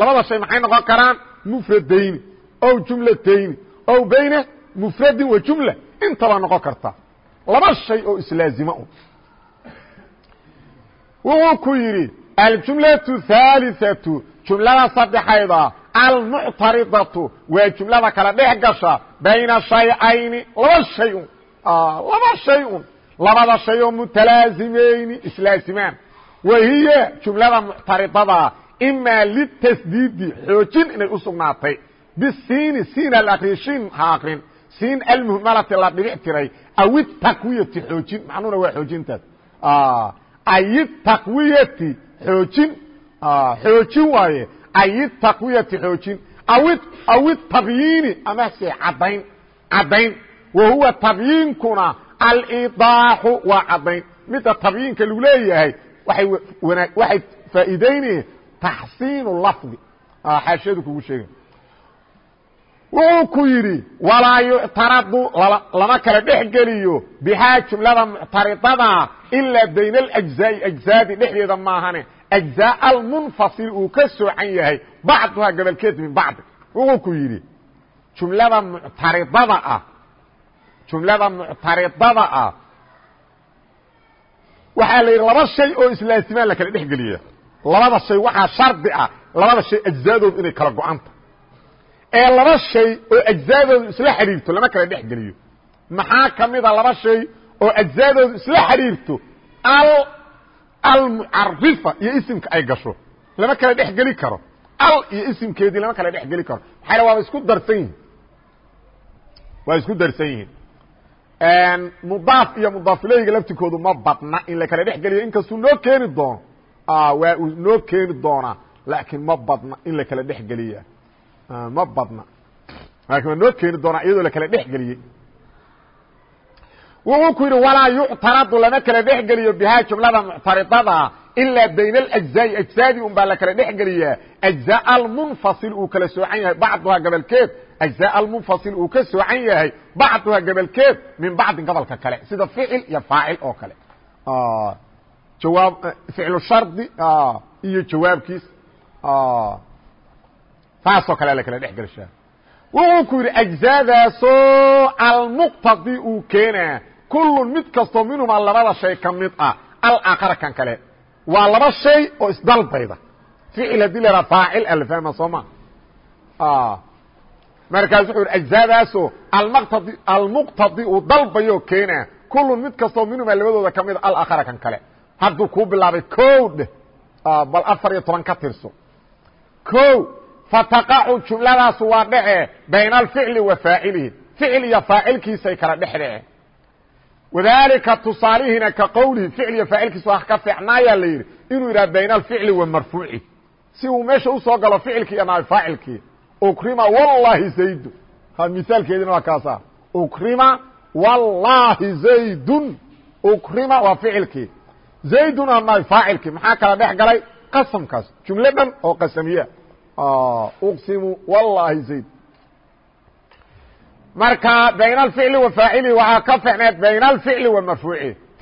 labada shay maxay noqon karaan mufradayni ow jumlatayni ow bayna mufradin wa jumla intaba noqon karta laba shay oo islaazima un wuxuu ku yidhi aljumlaةu haaliثatu jumlada saddexayda almuctaridatu waa jumlada kala dhex gasha bayna shayayni laba shay un laba shay un labada shay oo mutalaazimayni islaazimaan wahiya jumlada muctaridada imaa litasdiidi xoojin inay u sugnaatay bisiini siin alakri shin ha akrin siin almuhmalati la dhibic tiray aw itakwiyati xoojin macnuhuna waa xoojintaas ayitaqwiyati xoojin xoojin waaye ayitaqwiyati xoojin. Aw itabyiini amase caddayn caddayn wa huwa tabyiinkuna alidaaxu waa caddayn midda tabyiinka lagu leeyahay waxay faa'iideynayeen taxsiinu lafdi. Xaashiyadu kugu sheega wuxuu ku yidhi walaa yuctaradu lama kala dhex geliyo bihaa jumlada muctaridada ilaa bayna alajzaa'i ajzaadi dhexdeeda maahane ajzaa almunfasil uu ka soocan yahay bacduhaa gobolkeed min bacdi wuxuu ku yidhi jumlada muctaridada ah jumlada muctaridada ah waxaa la yidhi laba shay oo islaasimaan la kala dhex geliya labada shay waxaa shardi ah labada shay ajzaadoodu inay kala go-anta ee laba shay oo ajzaadoodu isla xidhiirto lama kala dhex geliyo maxaa ka mida laba shay oo ajzaadoodu isla xidhiirto almucarifa iyo isimka ay gasho lama kala dhex geli karo. Al iyo isimkeedii lama kala dhex geli karo. Maxaa waaba isku darsan yihiin waa isku darsan yihiin. Mudaaf iyo mudaafileyga laftikoodu ma badna in la kala dhex geliyo. Inkastuu noo keeni doono waa uu noo keeni doonaa laakiin ma badna in la kala dhex ma badna. Laakin waa noo keeni doonaa iyadoo la kala dhex wuxuu ku yidhi walaa yuctaradu lama kala dhex geliyo bihaa jumlada muctaridada ilaa bayna alajzaai ajzaadii un baa la kala dhex geliyaa ajzaa almunfasil uu kala soocan yahay bacduhaa gabalkeed ajzaa almunfasil uu ka soocan yahay bacduhaa gabalkeed min bacdin gobolka kale. Sida ficil iyo faacil oo kale. Jawaab ficlu shardi iyo jawaabkiis. Saasoo kale la kala dhex gelishaa wuxuu ku yidhi ajzaadaasoo almuqtadi uu keenaa kullun mid kastoo minhumaa labada shay ka mid ah. Alaakhara kan kale. Waa laba shay oo isdalbayda. Ficil haddii la faacil alfahma soo ma? Markaas wuxuu yidhi ajzaadaasoo almqtadi almuqtadi uu dalbayo keenaa kullun mid kastoo minhumaa labadooda ka mid a alaakhara kan kale. Hadduu kuu bilaabay ko dheh. Bal afar iyo toban ka tirso. O fataqacu jumladaasu waa dhece bayna alficli wa faacilihi ficil iyo faacilkiisay kala dhex dhece wadalika tusaalihina ka qowlihi ficil iyo faacilkiisa waa ka fiicnaayaa la yidhi inuu yidhaha bayna alficli wa si uu meesha u soo galo ficilkii iyo faacilkii ukrima wallahi zaydu misaalkeediina waa kaasa ukrima wallahi zaydun. Ukrima waa ficilkii. Zaydun aa faacilkii maxaa kala dhex galay? Qasamkaas. Jumle dhan oo qasamiya. Uqsimu wallahi zayd marka bayn alficli wa waxaa ka ficneed bayn alficli wa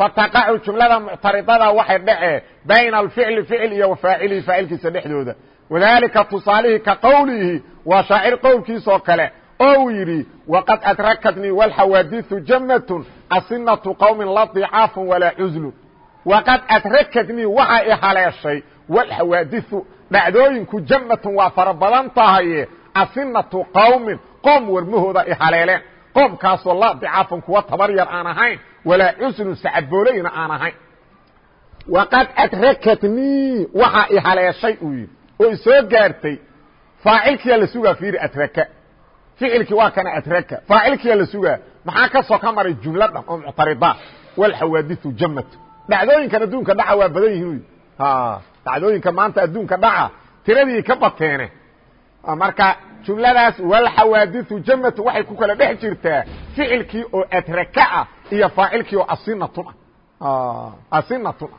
fataqacu jumlada muctaridada waxay dhece bayna alficli ficil iyo wafaacilihi faacilkiisa dhexdooda. Wadalika tusaalihii ka qowlihi waa shaacir qowlkiisoo kale oo uu yidhi waqad adrakatnii wlxawaadiثu jamatun asinatu qowmin la dicaafun walaa cuzlu. Waqad adrakatnii waxa i haleeshay wlxawaadiثu dhacdooyinku jamatun waa fara badan tahaye asinatu qowmin qoom warmahooda i haleeleen qoomkaasoo la dicaafan kuwa tabar yar aan ahayn walaa cusrun sacadbooleyna aan ahayn waqad adrakatnii waxaa i haleeshay uu yidhi oo isoo gaartay faacilkiyaa la sugaa fiiri adraka ficilkii waa kana adraka faacilkiyaa la sugaa maxaa ka soo ka maray jumlo dhan oo muctarida walxawaadiثu jamatu dhacdooyinkan adduunka dhaca waa badan yihiin dhacdooyinka maanta adduunka dhaca tiradii ka bateene marka jumladaas walxawaadiu jamatu waxay ku kala dhex jirtaa ficilkii oo adraka ah iyo faacilkii oo asinatun ah. Asinatun ah.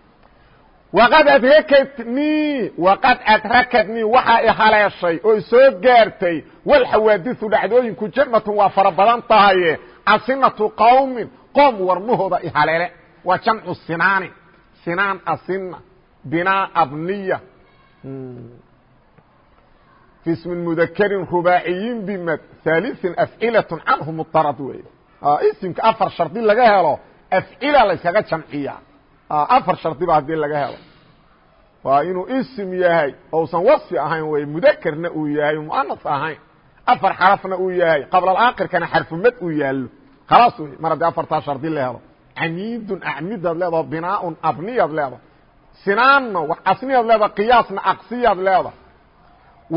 Waqad adrakatnii waqad adrakatnii waxaa ihaleeshay oo isoo gaartay walxawaadiu dhacdooyinku jamatun waa fara badan tahaye asinatu qawmin qoom warmahooda ihaleele waa jamcu sinaani sinaan asina binaa abniya في اسم مذkr رubاaعiyin bmd ثالث أفعiلة canhu mطرد wey smka aفar shardi laga helo أفعila layskaga jamciya aفar shardiba hadii laga helo waa inuu ism yahay ousan waصfi ahayn wey mذkrna uu yahay muanas ahayn aفar xarفna uu yahay qablalaakhirkana xarfumad uu yaalo khalaas wey mar haddii afartaa shardi la helo camiidun acmidaad leedaho binaaء abniyaad leedaho sinaanna asniyaad leedaho qiyaasna aqsiyaad leedaho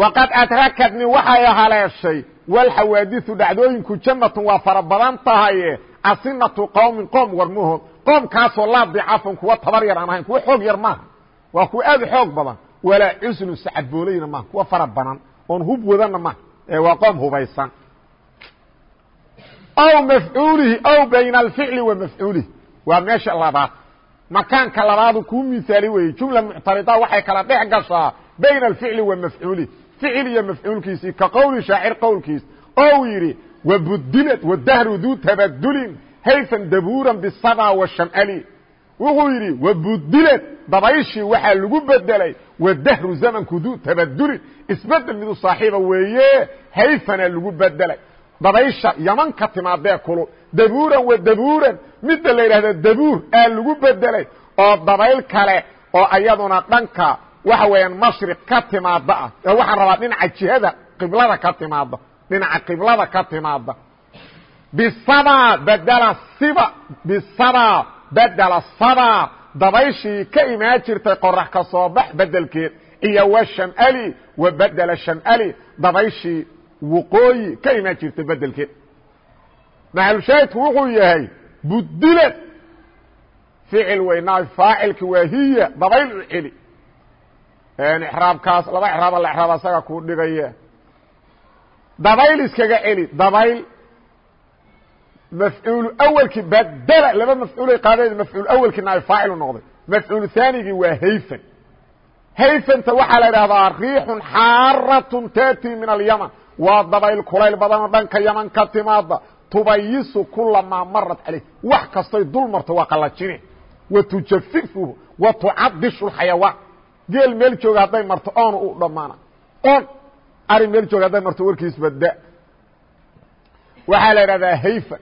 waqad adrakadni waxay haleeshay walxawaadiu dhacdooyinku jamatun waa fara badan tahaye asinatu qowmin qoom warmahood qoomkaasoo laa dicafun kuwa tabar yar aan ahayn kuwa xoog yar maaha waa kuwa aad xoog badan walaa cusnu sacaboolayna maaha kuwa fara badan oon hub wadanna maaha waa qoom hubaysan aw mafcuulihi aw bayna alficli wa mafcuulihi waa meesha labaad makaanka labaadu kuu misaali weeye jumla muctarida waxay kala dhex gashaa bayna alficli wa mafcuulihi ficil iyo mafcuulkiisii ka qowli shaacir qowlkiis ou yidhi wabudilad wadahru duu tabadulin hayfan dabuuran bisaba washamali wuxuu yidhi wabudilad dabayshii waxaa lagu bedelay wadahru zamanku duu tabadulin. Isbedel midu saaxiiba weeye hayfana lagu bedelay dabaysha yaman ka timaadee kulu dabuuran wa dabuuran midda la yidhahda dabuur aa lagu bedelay oo dabayl kale oo ayaduna dhanka waxa weeyaan mashriq ka timaada ah. Ee waxaan rabaa dhinaca jihada qiblada ka timaada dhinaca qiblada ka timaada bisaba bedela siba bisaba bedela saba. Dabayshii ka imaan jirtay qorax ka soo bax bedelkeed iyo wa shamali wa bedela shamali dabayshii waqooyi ka imaan jirtay bedelkeed maxalushaahidku wuxuu yahay budilad ficil weynaa faacilki waa hiya dabayl celi raabkaas laba raab la raab asaga kuu dhigaya dabayl iskaga celi. Dabayl mafcuul awelkii badela laba mafcuulay qaadeen mafcuul awelkii naay faacilu noqday. Mafcuul haanigii waa hayfan. Hayfanta waxaa la idhahdaa riixun xaaratun taati min alyaman. Waa dabayl kulayl badan oo dhanka yaman ka timaada tubayisu kulamaa marat caleyh. Wax kastoy dul marto waa qalajine wa tujafifuhu wa geel meel jooga hadday marto oon u dhammaana. Oon ari meel jooga hadday marto warkiisba da. Waxaa la idhahdaa hayfa.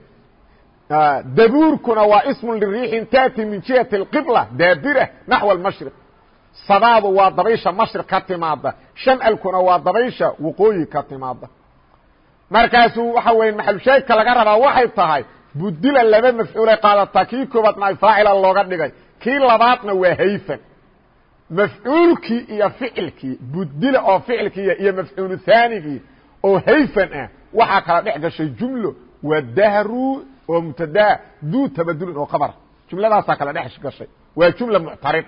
Ah, dabuurkuna waa ismun liriixin taati min jihati اlqibla daabira naxwa almashriq sadaadu waa dabaysha mashriq ka timaada shamcalkuna waa dabaysha waqooyi ka timaada markaasu waxa weya maxalusheegka laga rabaa waxay tahay budila laba mafcuulay qaadataa kii koobaadna ay faacila looga dhigay. Kii labaadna waa hayfan mafcuulkii iyo ficilkii budila oo ficilkii iyo mafcuulu haanigii oo hayfan ah waxaa kala dhex gashay jumlo waa dahru oo mubtadaa duu tabadulin oo qabara jumladaasaa kala dhex gashay waa jumla muctarida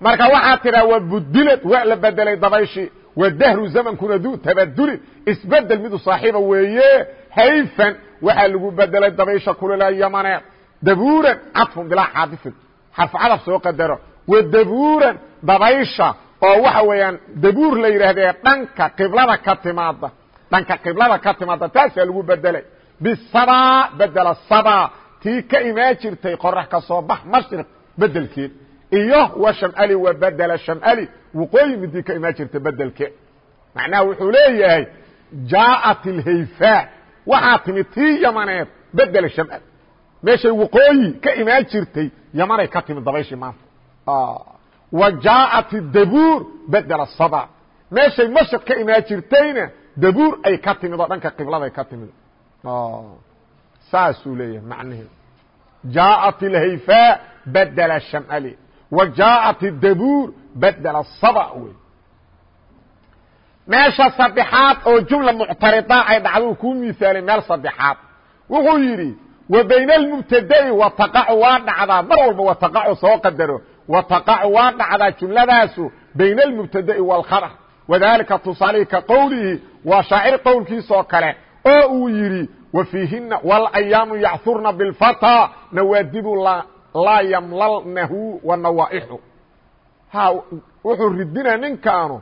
marka waxaa tidhaa waa budilad waa la bedelay dabayshii waa dahru zamankuna duu tabadulin isbeddel midu saaxiiba weeye hayfan waxaa lagu bedelay dabaysha kulila yamaneed dabuuran cadfun bilaa caadifin xarfu cadaf soo qadaro wa dabuuran dabaysha oo waxa weeyaan dabuur la yidhaahdee dhanka qiblada ka timaada dhanka qiblada ka timaada taasaa lagu bedelay. Bisaba bedela saba tii ka imaan jirtay qorax ka soo bax mashriq bedelkeed. Iyo wa shamali wa bedela shamali. Waqooyi midii ka imaan jirtay bedelkeed. Macnaha wuxuu leeyahay jaaءat اlhayfa waxaa timid tii yamaneed bedela shamal meeshay waqooyi ka imaan jirtay yamanay ka timid dabayshii wa jaaءat dabuur bedela saba meeshay mashriq ka imaan jirtayna dabuur ay ka timid oo dhanka qibladay ka timid saasuu leeyahay macnaheedu jaaءat اlhayfa bedela shamali wa jaaءat dabuur bedela saba wey meesha saddexaad oo jumla muctarida ay dhacdo kuu misaalay meel saddexaad wuxuu yidhi wa bayna almubtada'i wataqacu waa dhacdaa mar walba wataqacu soo qadaro wataqacu waa dhacdaa jumladaasu bayna almubtada'i wاlkhabr wadalika tusaalihii ka qowlihi waa shaacir qowlkiisoo kale oo uu yidhi wafiihina walayaamu yachurna bilfata nawaadibu laa yamlalnahu wanawaaixu ha wuxuu ridina ninkaanu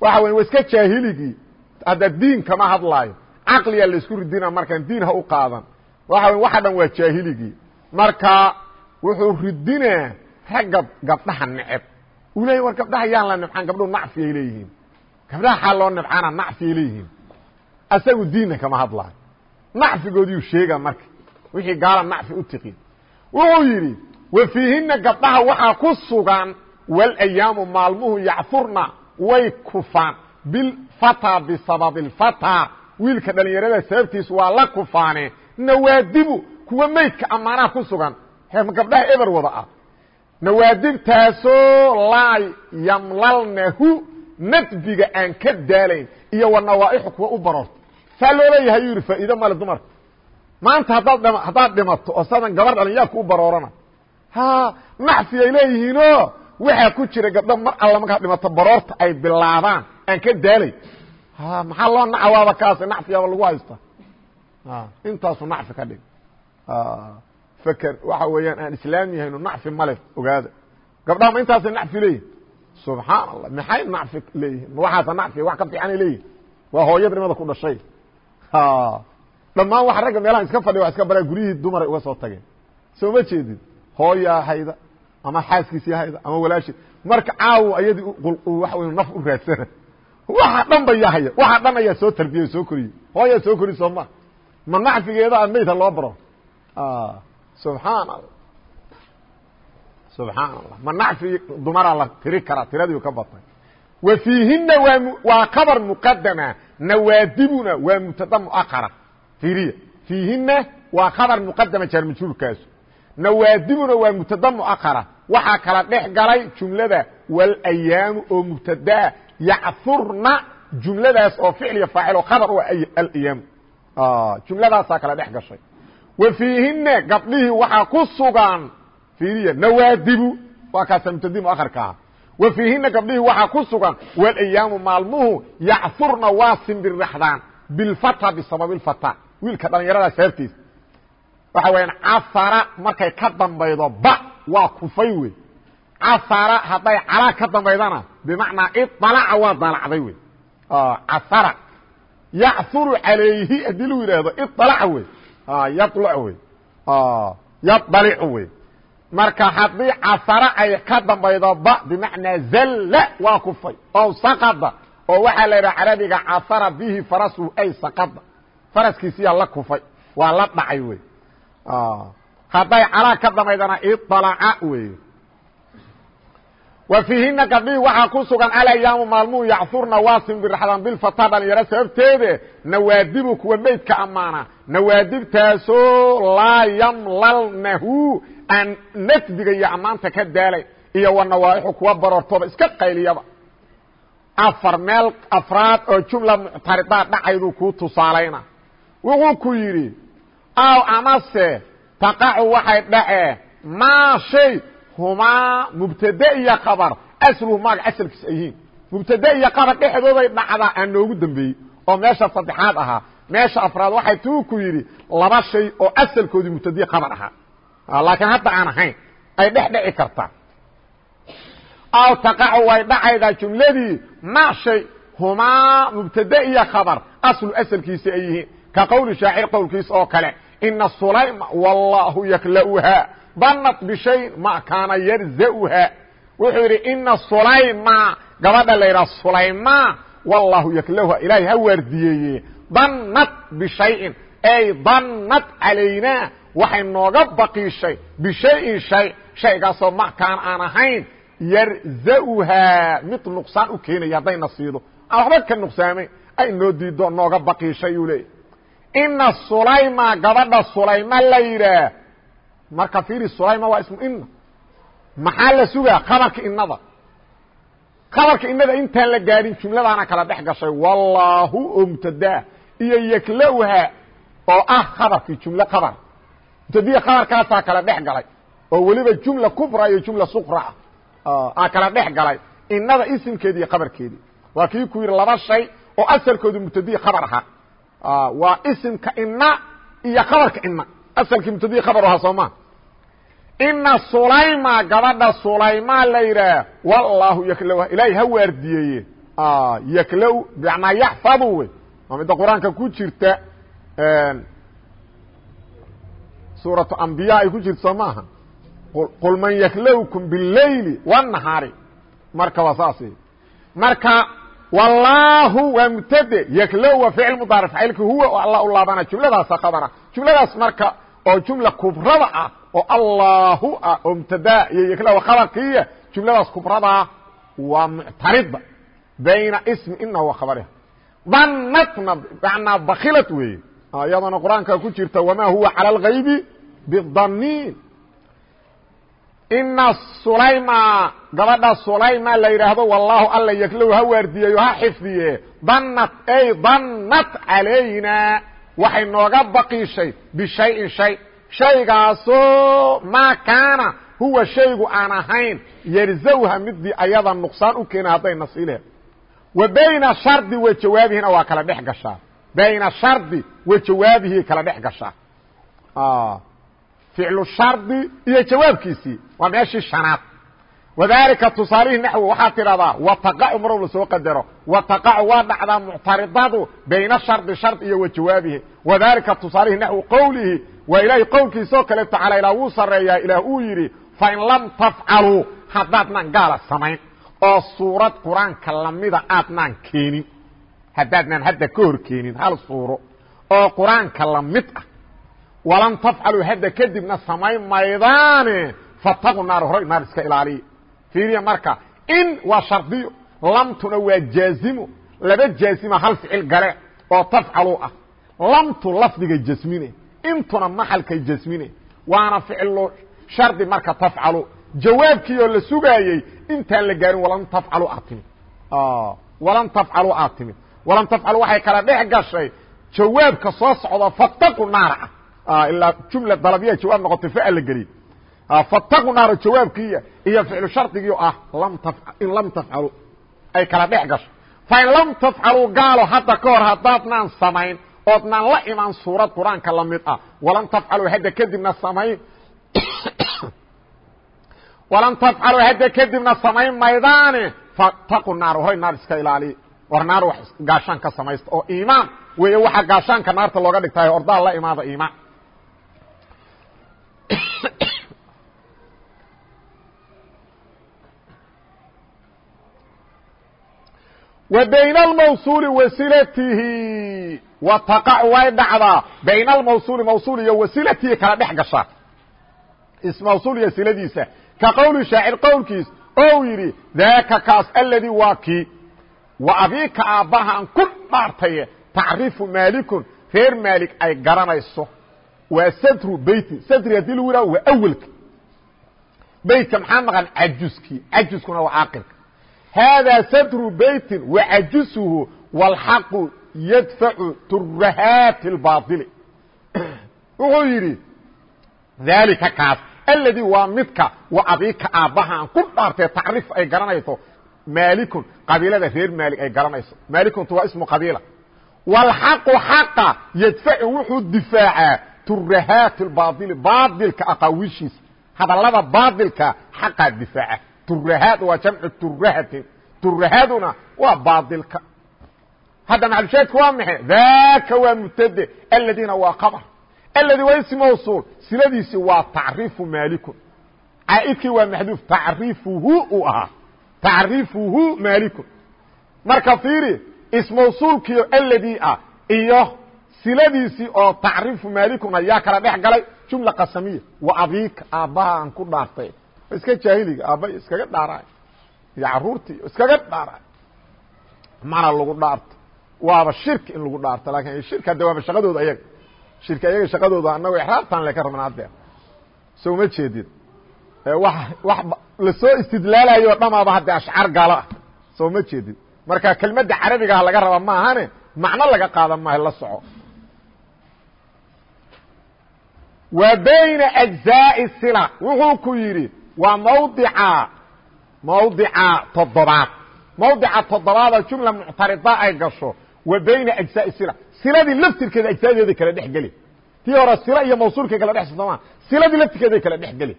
waxa wa iska jaahiligii hadda diin kama hadlaayo caqliyaa la isku ridina markaan diin ha u qaadan waxa waxa dhan waa jaahiligii marka wuxuu ridinaa ragga gabdhaha neceb uu leeyay war gabdhaha yaan la nibcaan gabdhuhu nacfiyay leeyihiin. Gabdhaha xaa loo nibcaana nacfiyay leeyihiin. Asagu diinna kama hadlaayo nacfigoodiiyuu sheega marka. Wixii gaala nacfi u tiqin. Wuxuu yidhi wa fiihina gabdhaha waxaa ku sugan walayaamu maalmuhu yacfurna way kufaan. Bilfata bisababi lfata wiilka dhallinyarada sababtiis waa la kufaane. Nawaadibu kuwa meydka ammaanaha ku sugan. Gabdhaha eber wada ah nawaadibtaasoo laa yamlalnahu nadbiga aan ka daalayn iyo wanawaaixu kuwa u baroorto saa loo leeyahay yuu yidhi faa'iido male dumarka. Maanta haddaad haddaad dhimato oo sadan gabar dhalin yaa ku u baroorana ha nacfi ay leeyihiinoo? Waxaa ku jira gabdho mar alla markaad dhimato baroorta ay bilaabaan aan ka daalay. Ha maxaa loo nacawaaba kaas nacfiyaaba lagu haysta intaasu nacfi ka dhig fker waxa weeyaan aan islaami yahayno nacfi male ogaada. Gabdhaha ma intaasay nacfi leeyihiin subxaan allah maxay nacfi leeyihiin waxaasa nacfi wax ka fiicanay leeyihiin waa hooyadnimada ku dhashay. Dhammaan waxa ragga meelahan iska fadhiya wa iska bara guryihii dumaray uga soo tageen. Soo ma jeedid hooyaa hayda ama xaaskiisii hayda ama walaashii marka caawo ayadii waxa wey naf u raadsana. Waxa dhan ba yahaya waxa dhan ayaa soo tarbiyey soo koriyey. Hooyaa soo koriy soo ma. Ma nacfigeeda a meydha loo baro subxaan allah subxaan allah ma nacfi dumaraa la tiri karaa tiradiiu ka batay. Wa fiihina waa kabar muqadama nawaadibuna waa mubtada muakara fiiriya fiihina waa khabar muqadama jaarmajhuurkaasu nawaadibuna waa mubtada muakara waxaa kala dhex galay jumlada walayaamu oo mubtadaa yacurna jumladaas oo ficl iyo faacil oo khabar u alayaamu. Jumladaasaa kala dhex gashay wa fiihina gabdhihii waxaa ku sugan. Fiiriya nawaadibu. Waa kaasa mubtadii muakarka aha wa fiihina gabdhihii waxaa ku sugan. Walayaamu maalmuhu yacurna waa simbirraxdaan. Bilfata bisababi lfata wiilka dhalinyarada sababtiisa waxa weyaan casara markay ka dambaydo ba waa kufay wey. Casara hadday calaa ka dambaydana bimacnaa iطalaca waa dalacday wey. Casara. Yacuru calayhi haddii lagu yidhaahdo iطalaca wey yadluc wey yadalicu wey marka haddii casara ay ka dambaydo ba bimacnaa zalla waa kufay. Oo saqada oo waxaa la yidhaha carabiga casara bihi farasuhu ay saqada faraskiisiyaa la kufay. Waa la dhacay wey. Hadday calaa ka dambaydana iطalaca wey wa fiihina gabdhihii waxaa ku sugan alayaamu maalmuhu yacurna waa simbiraxdaan bilfata dhalinyaro sababteede nawaadibu kuwa meydka ammaana. Nawaadibtaasoo laa yamlalnahu aan nadbiga iyo ammaanta ka daalay. Iyo wanawaaixu kuwa baroortooda iska qayliyaba. Afar meel afraad oo jumla muctaridaa dhacayduu kuu tusaalayna. Wuxuu ku yidhi aw amase taqacu waxay humaa mubtade iyo kabar asluhu maaga asalkiis ay yihiin mubtade iyo kabar dhexdooday dhacdaa aan noogu dambeeyey oo meesha saddexaad ahaa meesha afraad waxay tuu ku yidhi laba shay oo asalkoodii mubtadiye kabar ahaa laakiin hadda aan ahayn ay dhex dhici kartaa aw taqacu way dhacaydaa jumladii maa shay humaa mubtade iyo kabar aslu asalkiisi ay ka qowli shaacir qowlkiis oo kale ina sulayma wallaahu yakla'uhaa banat bishayin ma kaana yarza'uha wuxuu yidhi ina sulayma gabadha la yidhaha sulayma wallaahu yakla'uha ilaahay ha waardiyeeye. Danat bishayin ay danat calaynaa waxay nooga baqiishay bishayin shay shaygaasoo ma kaan aan ahayn. Yarza'uhaa mid nuqsaan u keenaya haddayna siido aan waxba ka nuqsaamay ay noo diido nooga baqiishay uu leeyay ina sulayma gabadha sulayma la marka fiiri sulayma waa ismu ina maxaa la sugaa? Khabarka inada khabarka inada intaan la gaadhin jumladaana kala dhex gashay. Wallaahu mubtadaa iyo yaklawha oo ah khabarkii jumle khabar mubtadiya khabarkaasaa kala dhex galay. Oo weliba jumla kubra iyo jumla suqra ah. Aa kala dhex galay. Inada isimkeedi iyo khabarkeedii waa kii ku yidhi laba shay oo asalkoodu mubtadii khabar ahaa. Waa isimka ina iyo khabarka ina asalkii mubtadii khabar ahaa soo ma ina sulayma gabadha sulayma la yidhaah wallahu yaklow ilaahay ha waardiyeeye yaklow bimacnaa yaxfadu wey waa midda qur-aanka ku jirta suuratu ambiya ay ku jirto soo maaha qul man yaklowkum biاleyli wالnahaari marka waa saas marka wallaahu waa mubtade yaklow waa ficil mudaarif faacilki huwa oo alla u laabana jumladaasa khabara jumladaas marka oo jumla kubrada ah oo allahu ah oo mubtada iyo khabarkiiya jumladaas kubradaa waa muctarida bayna ismi ina wa khabariha danatna manaa bakilat weeye iyadana qur'aanka ku jirta wama huwa calى اlgaybi bdaniin ina sulayma gabadha sulayma la yidhaahdo wallahu alla yaklow ha waardiyeyo ha xifdiye danat ay danat calayna waxay nooga baqiishay bishayin shay. Shaygaasoo maa kaana huwa shaygu aan ahayn yarzawha midii ayada nuqsaan u keena hadday nasiileed wa bayna shardi wa jawaabihina waa kala dhex gashaa. Bayna shardi wa jawaabihi kala dhex gashaa. Ficlu shardi iyo jawaabkiisii waa meeshii shanaad wadalika tusaalihii naxwi waxaad tidhahdaa wataqacu marow la soo qadaro wataqacu waa dhacdaa muctaridadu bayna shardi shard iyo wa jawaabihi. Wadalika tusaalihii naxwi qowlihi waa ilaahay qowlkiisoo kale tacaala ilaa wuu sarreeyaa ilaah uu yidhi fain lam tafcaluu haddaadnaan gaala samayn oo suurad qur'aanka lamida aadnaan keenin haddaadnaan hadda ka hor keenin hal suuro oo qur'aanka la mid ah walan tafcaluu hadda kadibna samayn maydaane fataqu naar horay naar iska ilaaliya fiiriya marka in waa shardiyo lamtuna waa jaazimo laba jaazima hal ficil gale oo tafcalu ah. Lamtu lafdiga jasmine intuna maxalkay jasmine waana ficilo shardi marka tafcalu. Jawaabkii oo la sugaayey intaan la gaarin walan tafcalu aad timid. Walan tafcalu aad timid. Walan tafcalu waxay kala dhex gashay jawaabka soo socda fataqu naar ah. Ilaa jumla dalabya jawaab noqotay fa la geliy fataqu naaro jawaabkiiya iyo ficlu shardigii ah in lam tafcalu ay kala dhex gasho. Fain lam tafcaluu gaalo hadda ka hor haddaadnaan samayn oodnaan la imaan suurad qur'aanka la mid ah. Walan tafcaluu hadda kadibna samayn. Walan tafcaluu hadda kadibna samayn maydaane. Fataqu naar horay naar iska ilaaliya war naar wax gaashaan ka samaysta oo iimaan. Weeye waxaa gaashaanka naarta looga dhigtahay ordaa la imaada iimaan wa bayna almawsuuli wasilatihi. Wa taqacu way dhacdaa bayna almawsuuli mawsuul iyo wasilatihi kala dhex gasha. Ismawsuul iyo siladiisa. Ka qowli shaacir qowlkiis ou yidhi daaka kaas aladii waa kii. Wa abiika aabbahaan ku dhaartaye tacrifu maalikun. Reer maalik ay garanayso waa sadru beytin sadri haddii lagu yidhaha waa awelka. Beytka maxaa maqan? Cajuskii. Cajuskuna waa caaqilka haadaa sadru beytin wacajisuhu wاlxaqu yadfacu turahaati اlbaaili wuxuu yidhi daalika kaas aladii waa midka wa abiika aabbaha aan ku dhaartee tacriif ay garanayso maalikun qabiilada reer maalik ay garanayso maalikuntu waa ismu qabiila wاlxaqu xaqa yadfacu wuxuu difaacaa turahaati اlbaaili baailka aqaawishiisa hadallada baailka xaqaa difaaca turahaad waa jamcu turahatin turahaduna waa baailka hadda maxalushaadku waa maxe daka waa mubtade aladiina waa qabr aladi waa ism mawsuul siladiisi waa tacriifu maalikun. Caaidkii waa maxduuf tacriifuhu uu ahaa. Tacriifuhu maalikun. Marka fiiri ismawsuulkiio aladii ah iyo siladiisii oo tacriifu maalikun ayaa kala dhex galay jumla qasamiya. Wa abiika aabbaha aan ku dhaartay iska jaahiliga aaba iskaga dhaaray. Iyo caruurtii iskaga dhaaray. Mana lagu dhaarto. Waaba shirki in lagu dhaarto laakiin shirki hadda waaba shaqadooda ayaga. Shirki ayaga shaqadooda annago exraabtaan leka rabna haddeer. So uma jeedid wa wax la soo istidlaalayo o dhamaaba hadde ashcar gaalo ah. Soo uma jeedid marka kelmadda carabigaha laga rabaa ma ahane macno laga qaada maaha la soco. Wa bayna ajzaai sila. Wuxuu ku yidhi waa mawdica mawdica toddobaad. Mawdica toddobaada jumla muctarida ay gasho wa bayna ajzaai sila siladii laftirkeeda ajzaadeeda kala dhex geli. Tii hore sila iyo mawsuulka kala dhex sooma siladii laftirkeeday kala dhex geli.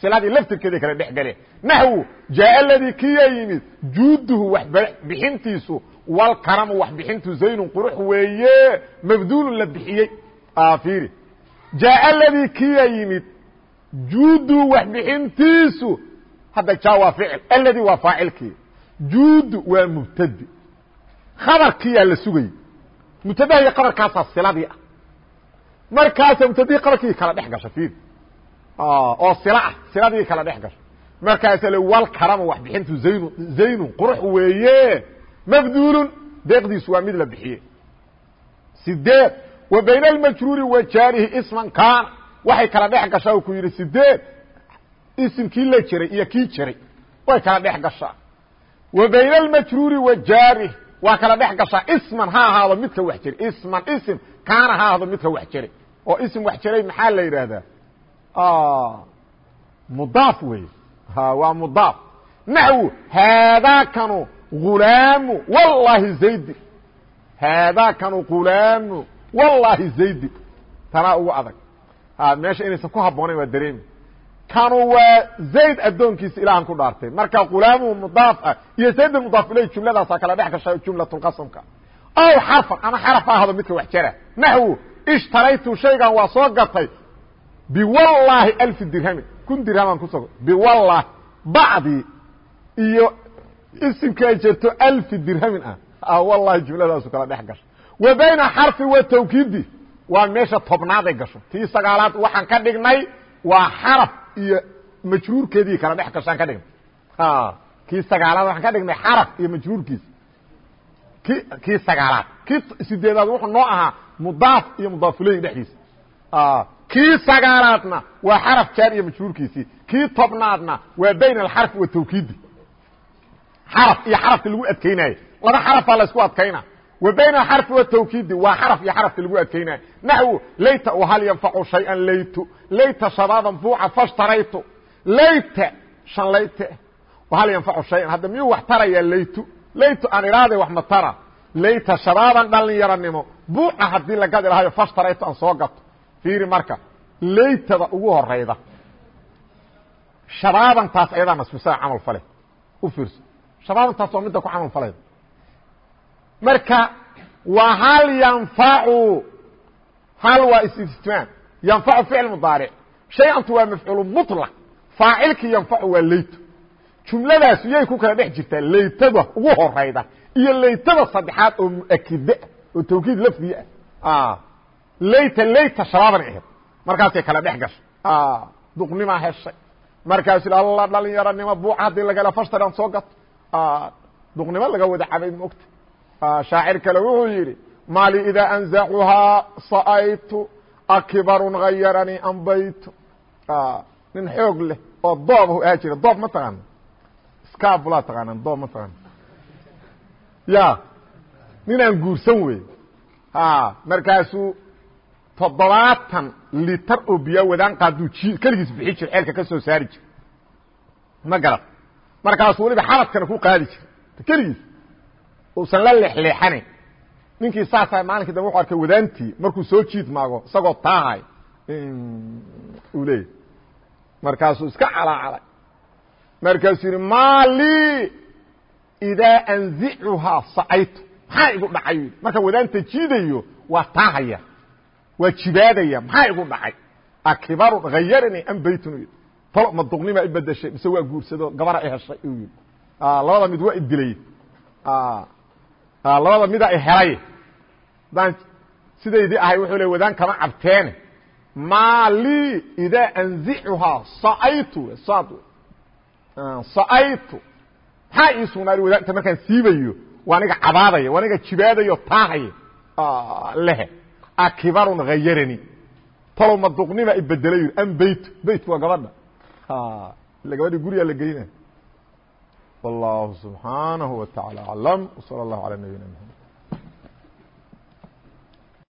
Siladii laftirkeeday kala dhex geli. Naxwu jaa aladii kiya yimid juuduhu wax bixintiisu walkaramu wax bixintu zaynun qurux weeye mabduulun la bixiyey. Fiiri. Jaa aladii kiya yimid juuduhu wax bixintiisu hadda ja waa ficil aladi waa faacilkii. Juudu waa mubtadi. Khabarkiyaa la sugayey mubtadaha iyo qabarkaasaa siladii ah. Markaasa mubtadihii qabarkii kala dhex gasha fiir oo sila ah siladii kala dhex gasha. Markaasa le wal karama wax bixintu zaynun qurux weeye. Mabduulun deeqdiisu waa mid la bixiyey. Sideed wa bayna almajruuri wa jaarihi isman kaana waxay kala dhex gashaa ku yidhi sideed isimkii la jiray iyo kii jiray. Way kala dhex gashaa. Wa bayna almajruuri wa waa kala dhex gashaa. Isman ha ahaado midka wax jiray. Isman ism kaana ha ahaado midka wax jiray. Oo ism wax jiray maxaa la yidhaahdaa? Mudaaf wey waa mudaaf. Naxwu haadaakanu gulaamu wallaahi zaydi. Haadaakanu gulaamu wallaahi zaydi. Tanaa ugu adag meesha inaysan ku habboonayn waa dareemi kanu waa zayd addoonkiisa ilaahan ku dhaartay. Marka gulaamuhu mudaaf ah iyo zayd mudaaf iley jumladaasaa kala dhex gasha jumlatulqasamka ow xarfan ama xaraf ha ahado midka wax jara naxwu ishtaraytu shaygan waa soo gatay biwallaahi alfi dirhamin kun dirhamaan ku soo biwallaahi bacdii iyo isimkaa jirto alfi dirhamin ah. Wallahi jumladaasu kala dhex gasha wa bayna xarfi wa tawkiidi waa meesha tobnaaday gasho tii sagaalaad waxaan ka dhignay waa xaraf iyo majruurkeedii kala dhex gashaan ka dhignay. Kii sagaalaad waxaan ka dhignay xaraf iyo majruurkiisa ki kii sagaalaad. Kii sideedaad wuxuu noo ahaa mudaaf iyo mudaafuleyn dhexdiisa. Kii sagaalaadna waa xaraf jaar iyo majruurkiisii. Kii tobnaadna waa bayn alxarfi wa tawkiidi xaraf iyo xarafka lagu adkeynayo laba xarafaa la isku adkayna wa bayna alxarfi watawkiidi waa xaraf iyo xarafka lagu adkeynayo naxwu layta hal yanfacu shayئa laytu. Layta shabaaban buuca fashtaraytu. Layta shan layte hal yanfacu shayan. Hadda miyuu wax tarayaa laytu? Laytu aan idhaahday wax ma tara. Layta shabaaban dhalinyaranimo buuca haddii la gadi lahayo fashtaraytu aan soo gato. Fiiri marka laytada ugu horayda shabaabantaas ayadaa nasbisaa camal fale. U fiirso. Shabaabantaas waa midda ku camal falayda marka wa hal yanfacu hal waa istifhaam yanfacu ficl mudaaric shay-antu waa mafcuulu muطlaq faacilkii yanfacu waa layto jumladaas yay ku kala dhex jirtaa laytada ugu horayda iyo laytada saddexaad oo muakida oo tawkiid lafdi ah layta layta shabaaban ahayd markaasay kala dhex gashay duqnimaa heshay markaasu alla dhalinyaranimo buuca haddii lagala fashtaran soo gato duqnimo laga wada cabay maogta shaacir kale wuxuu yidhi mali idaa anzacuhaa sa'aytu akibarun hayaranii ambaytu nin xoog leh oo doobahu ahaa jira doob ma taqaana scabulaa taqaanaan doob ma taqaana ya ninaan guursan wey markaasuu toddobaatan litar oo biyaa wadaan qaaduu ji keligiis bixi jir ceelka ka soo saari jir ma garad markaasuu weliba xabadkana ku qaadi jir keligiis uusan la leexleexanayn ninkii saasa maalinkii dambe wuxu arkay wadaantii markuu soo jiid maago isagoo taahay. Uu leeyahy markaasuu iska calaacalay markaasuu yidhi maalii idaa anzicuhaa sacaytu. Maxaa igu dhacay? Yidhi marka wadaanta jiidayo waa taahaya. Waa jibaadaya. Maxaa igu dhacay? Akibarun hayaranii am baytun yidhi talo ma duqnimaa i bedeshay mise waa guursado gabara i heshay uu yidhi. Labada mid waa idilay labada mida helay. Daan sidaydii ahay wuxuu le wadaan kama cabteene maa lii idaa anzicuhaa sacaytu sad sa'aytu. Maxaa ii sugnaada wadaanta markaan siibayo? Waa aniga cabaadaya waa aniga jibaadayo taahaya lehe. Akibarun hayarani talow ma duqnima i bedelay yidhi am beyt waa gabadha. Ila gabadhii gurigaa la geynaya والله سبحانه وتعالى أعلم وصلى الله على نبينا محمد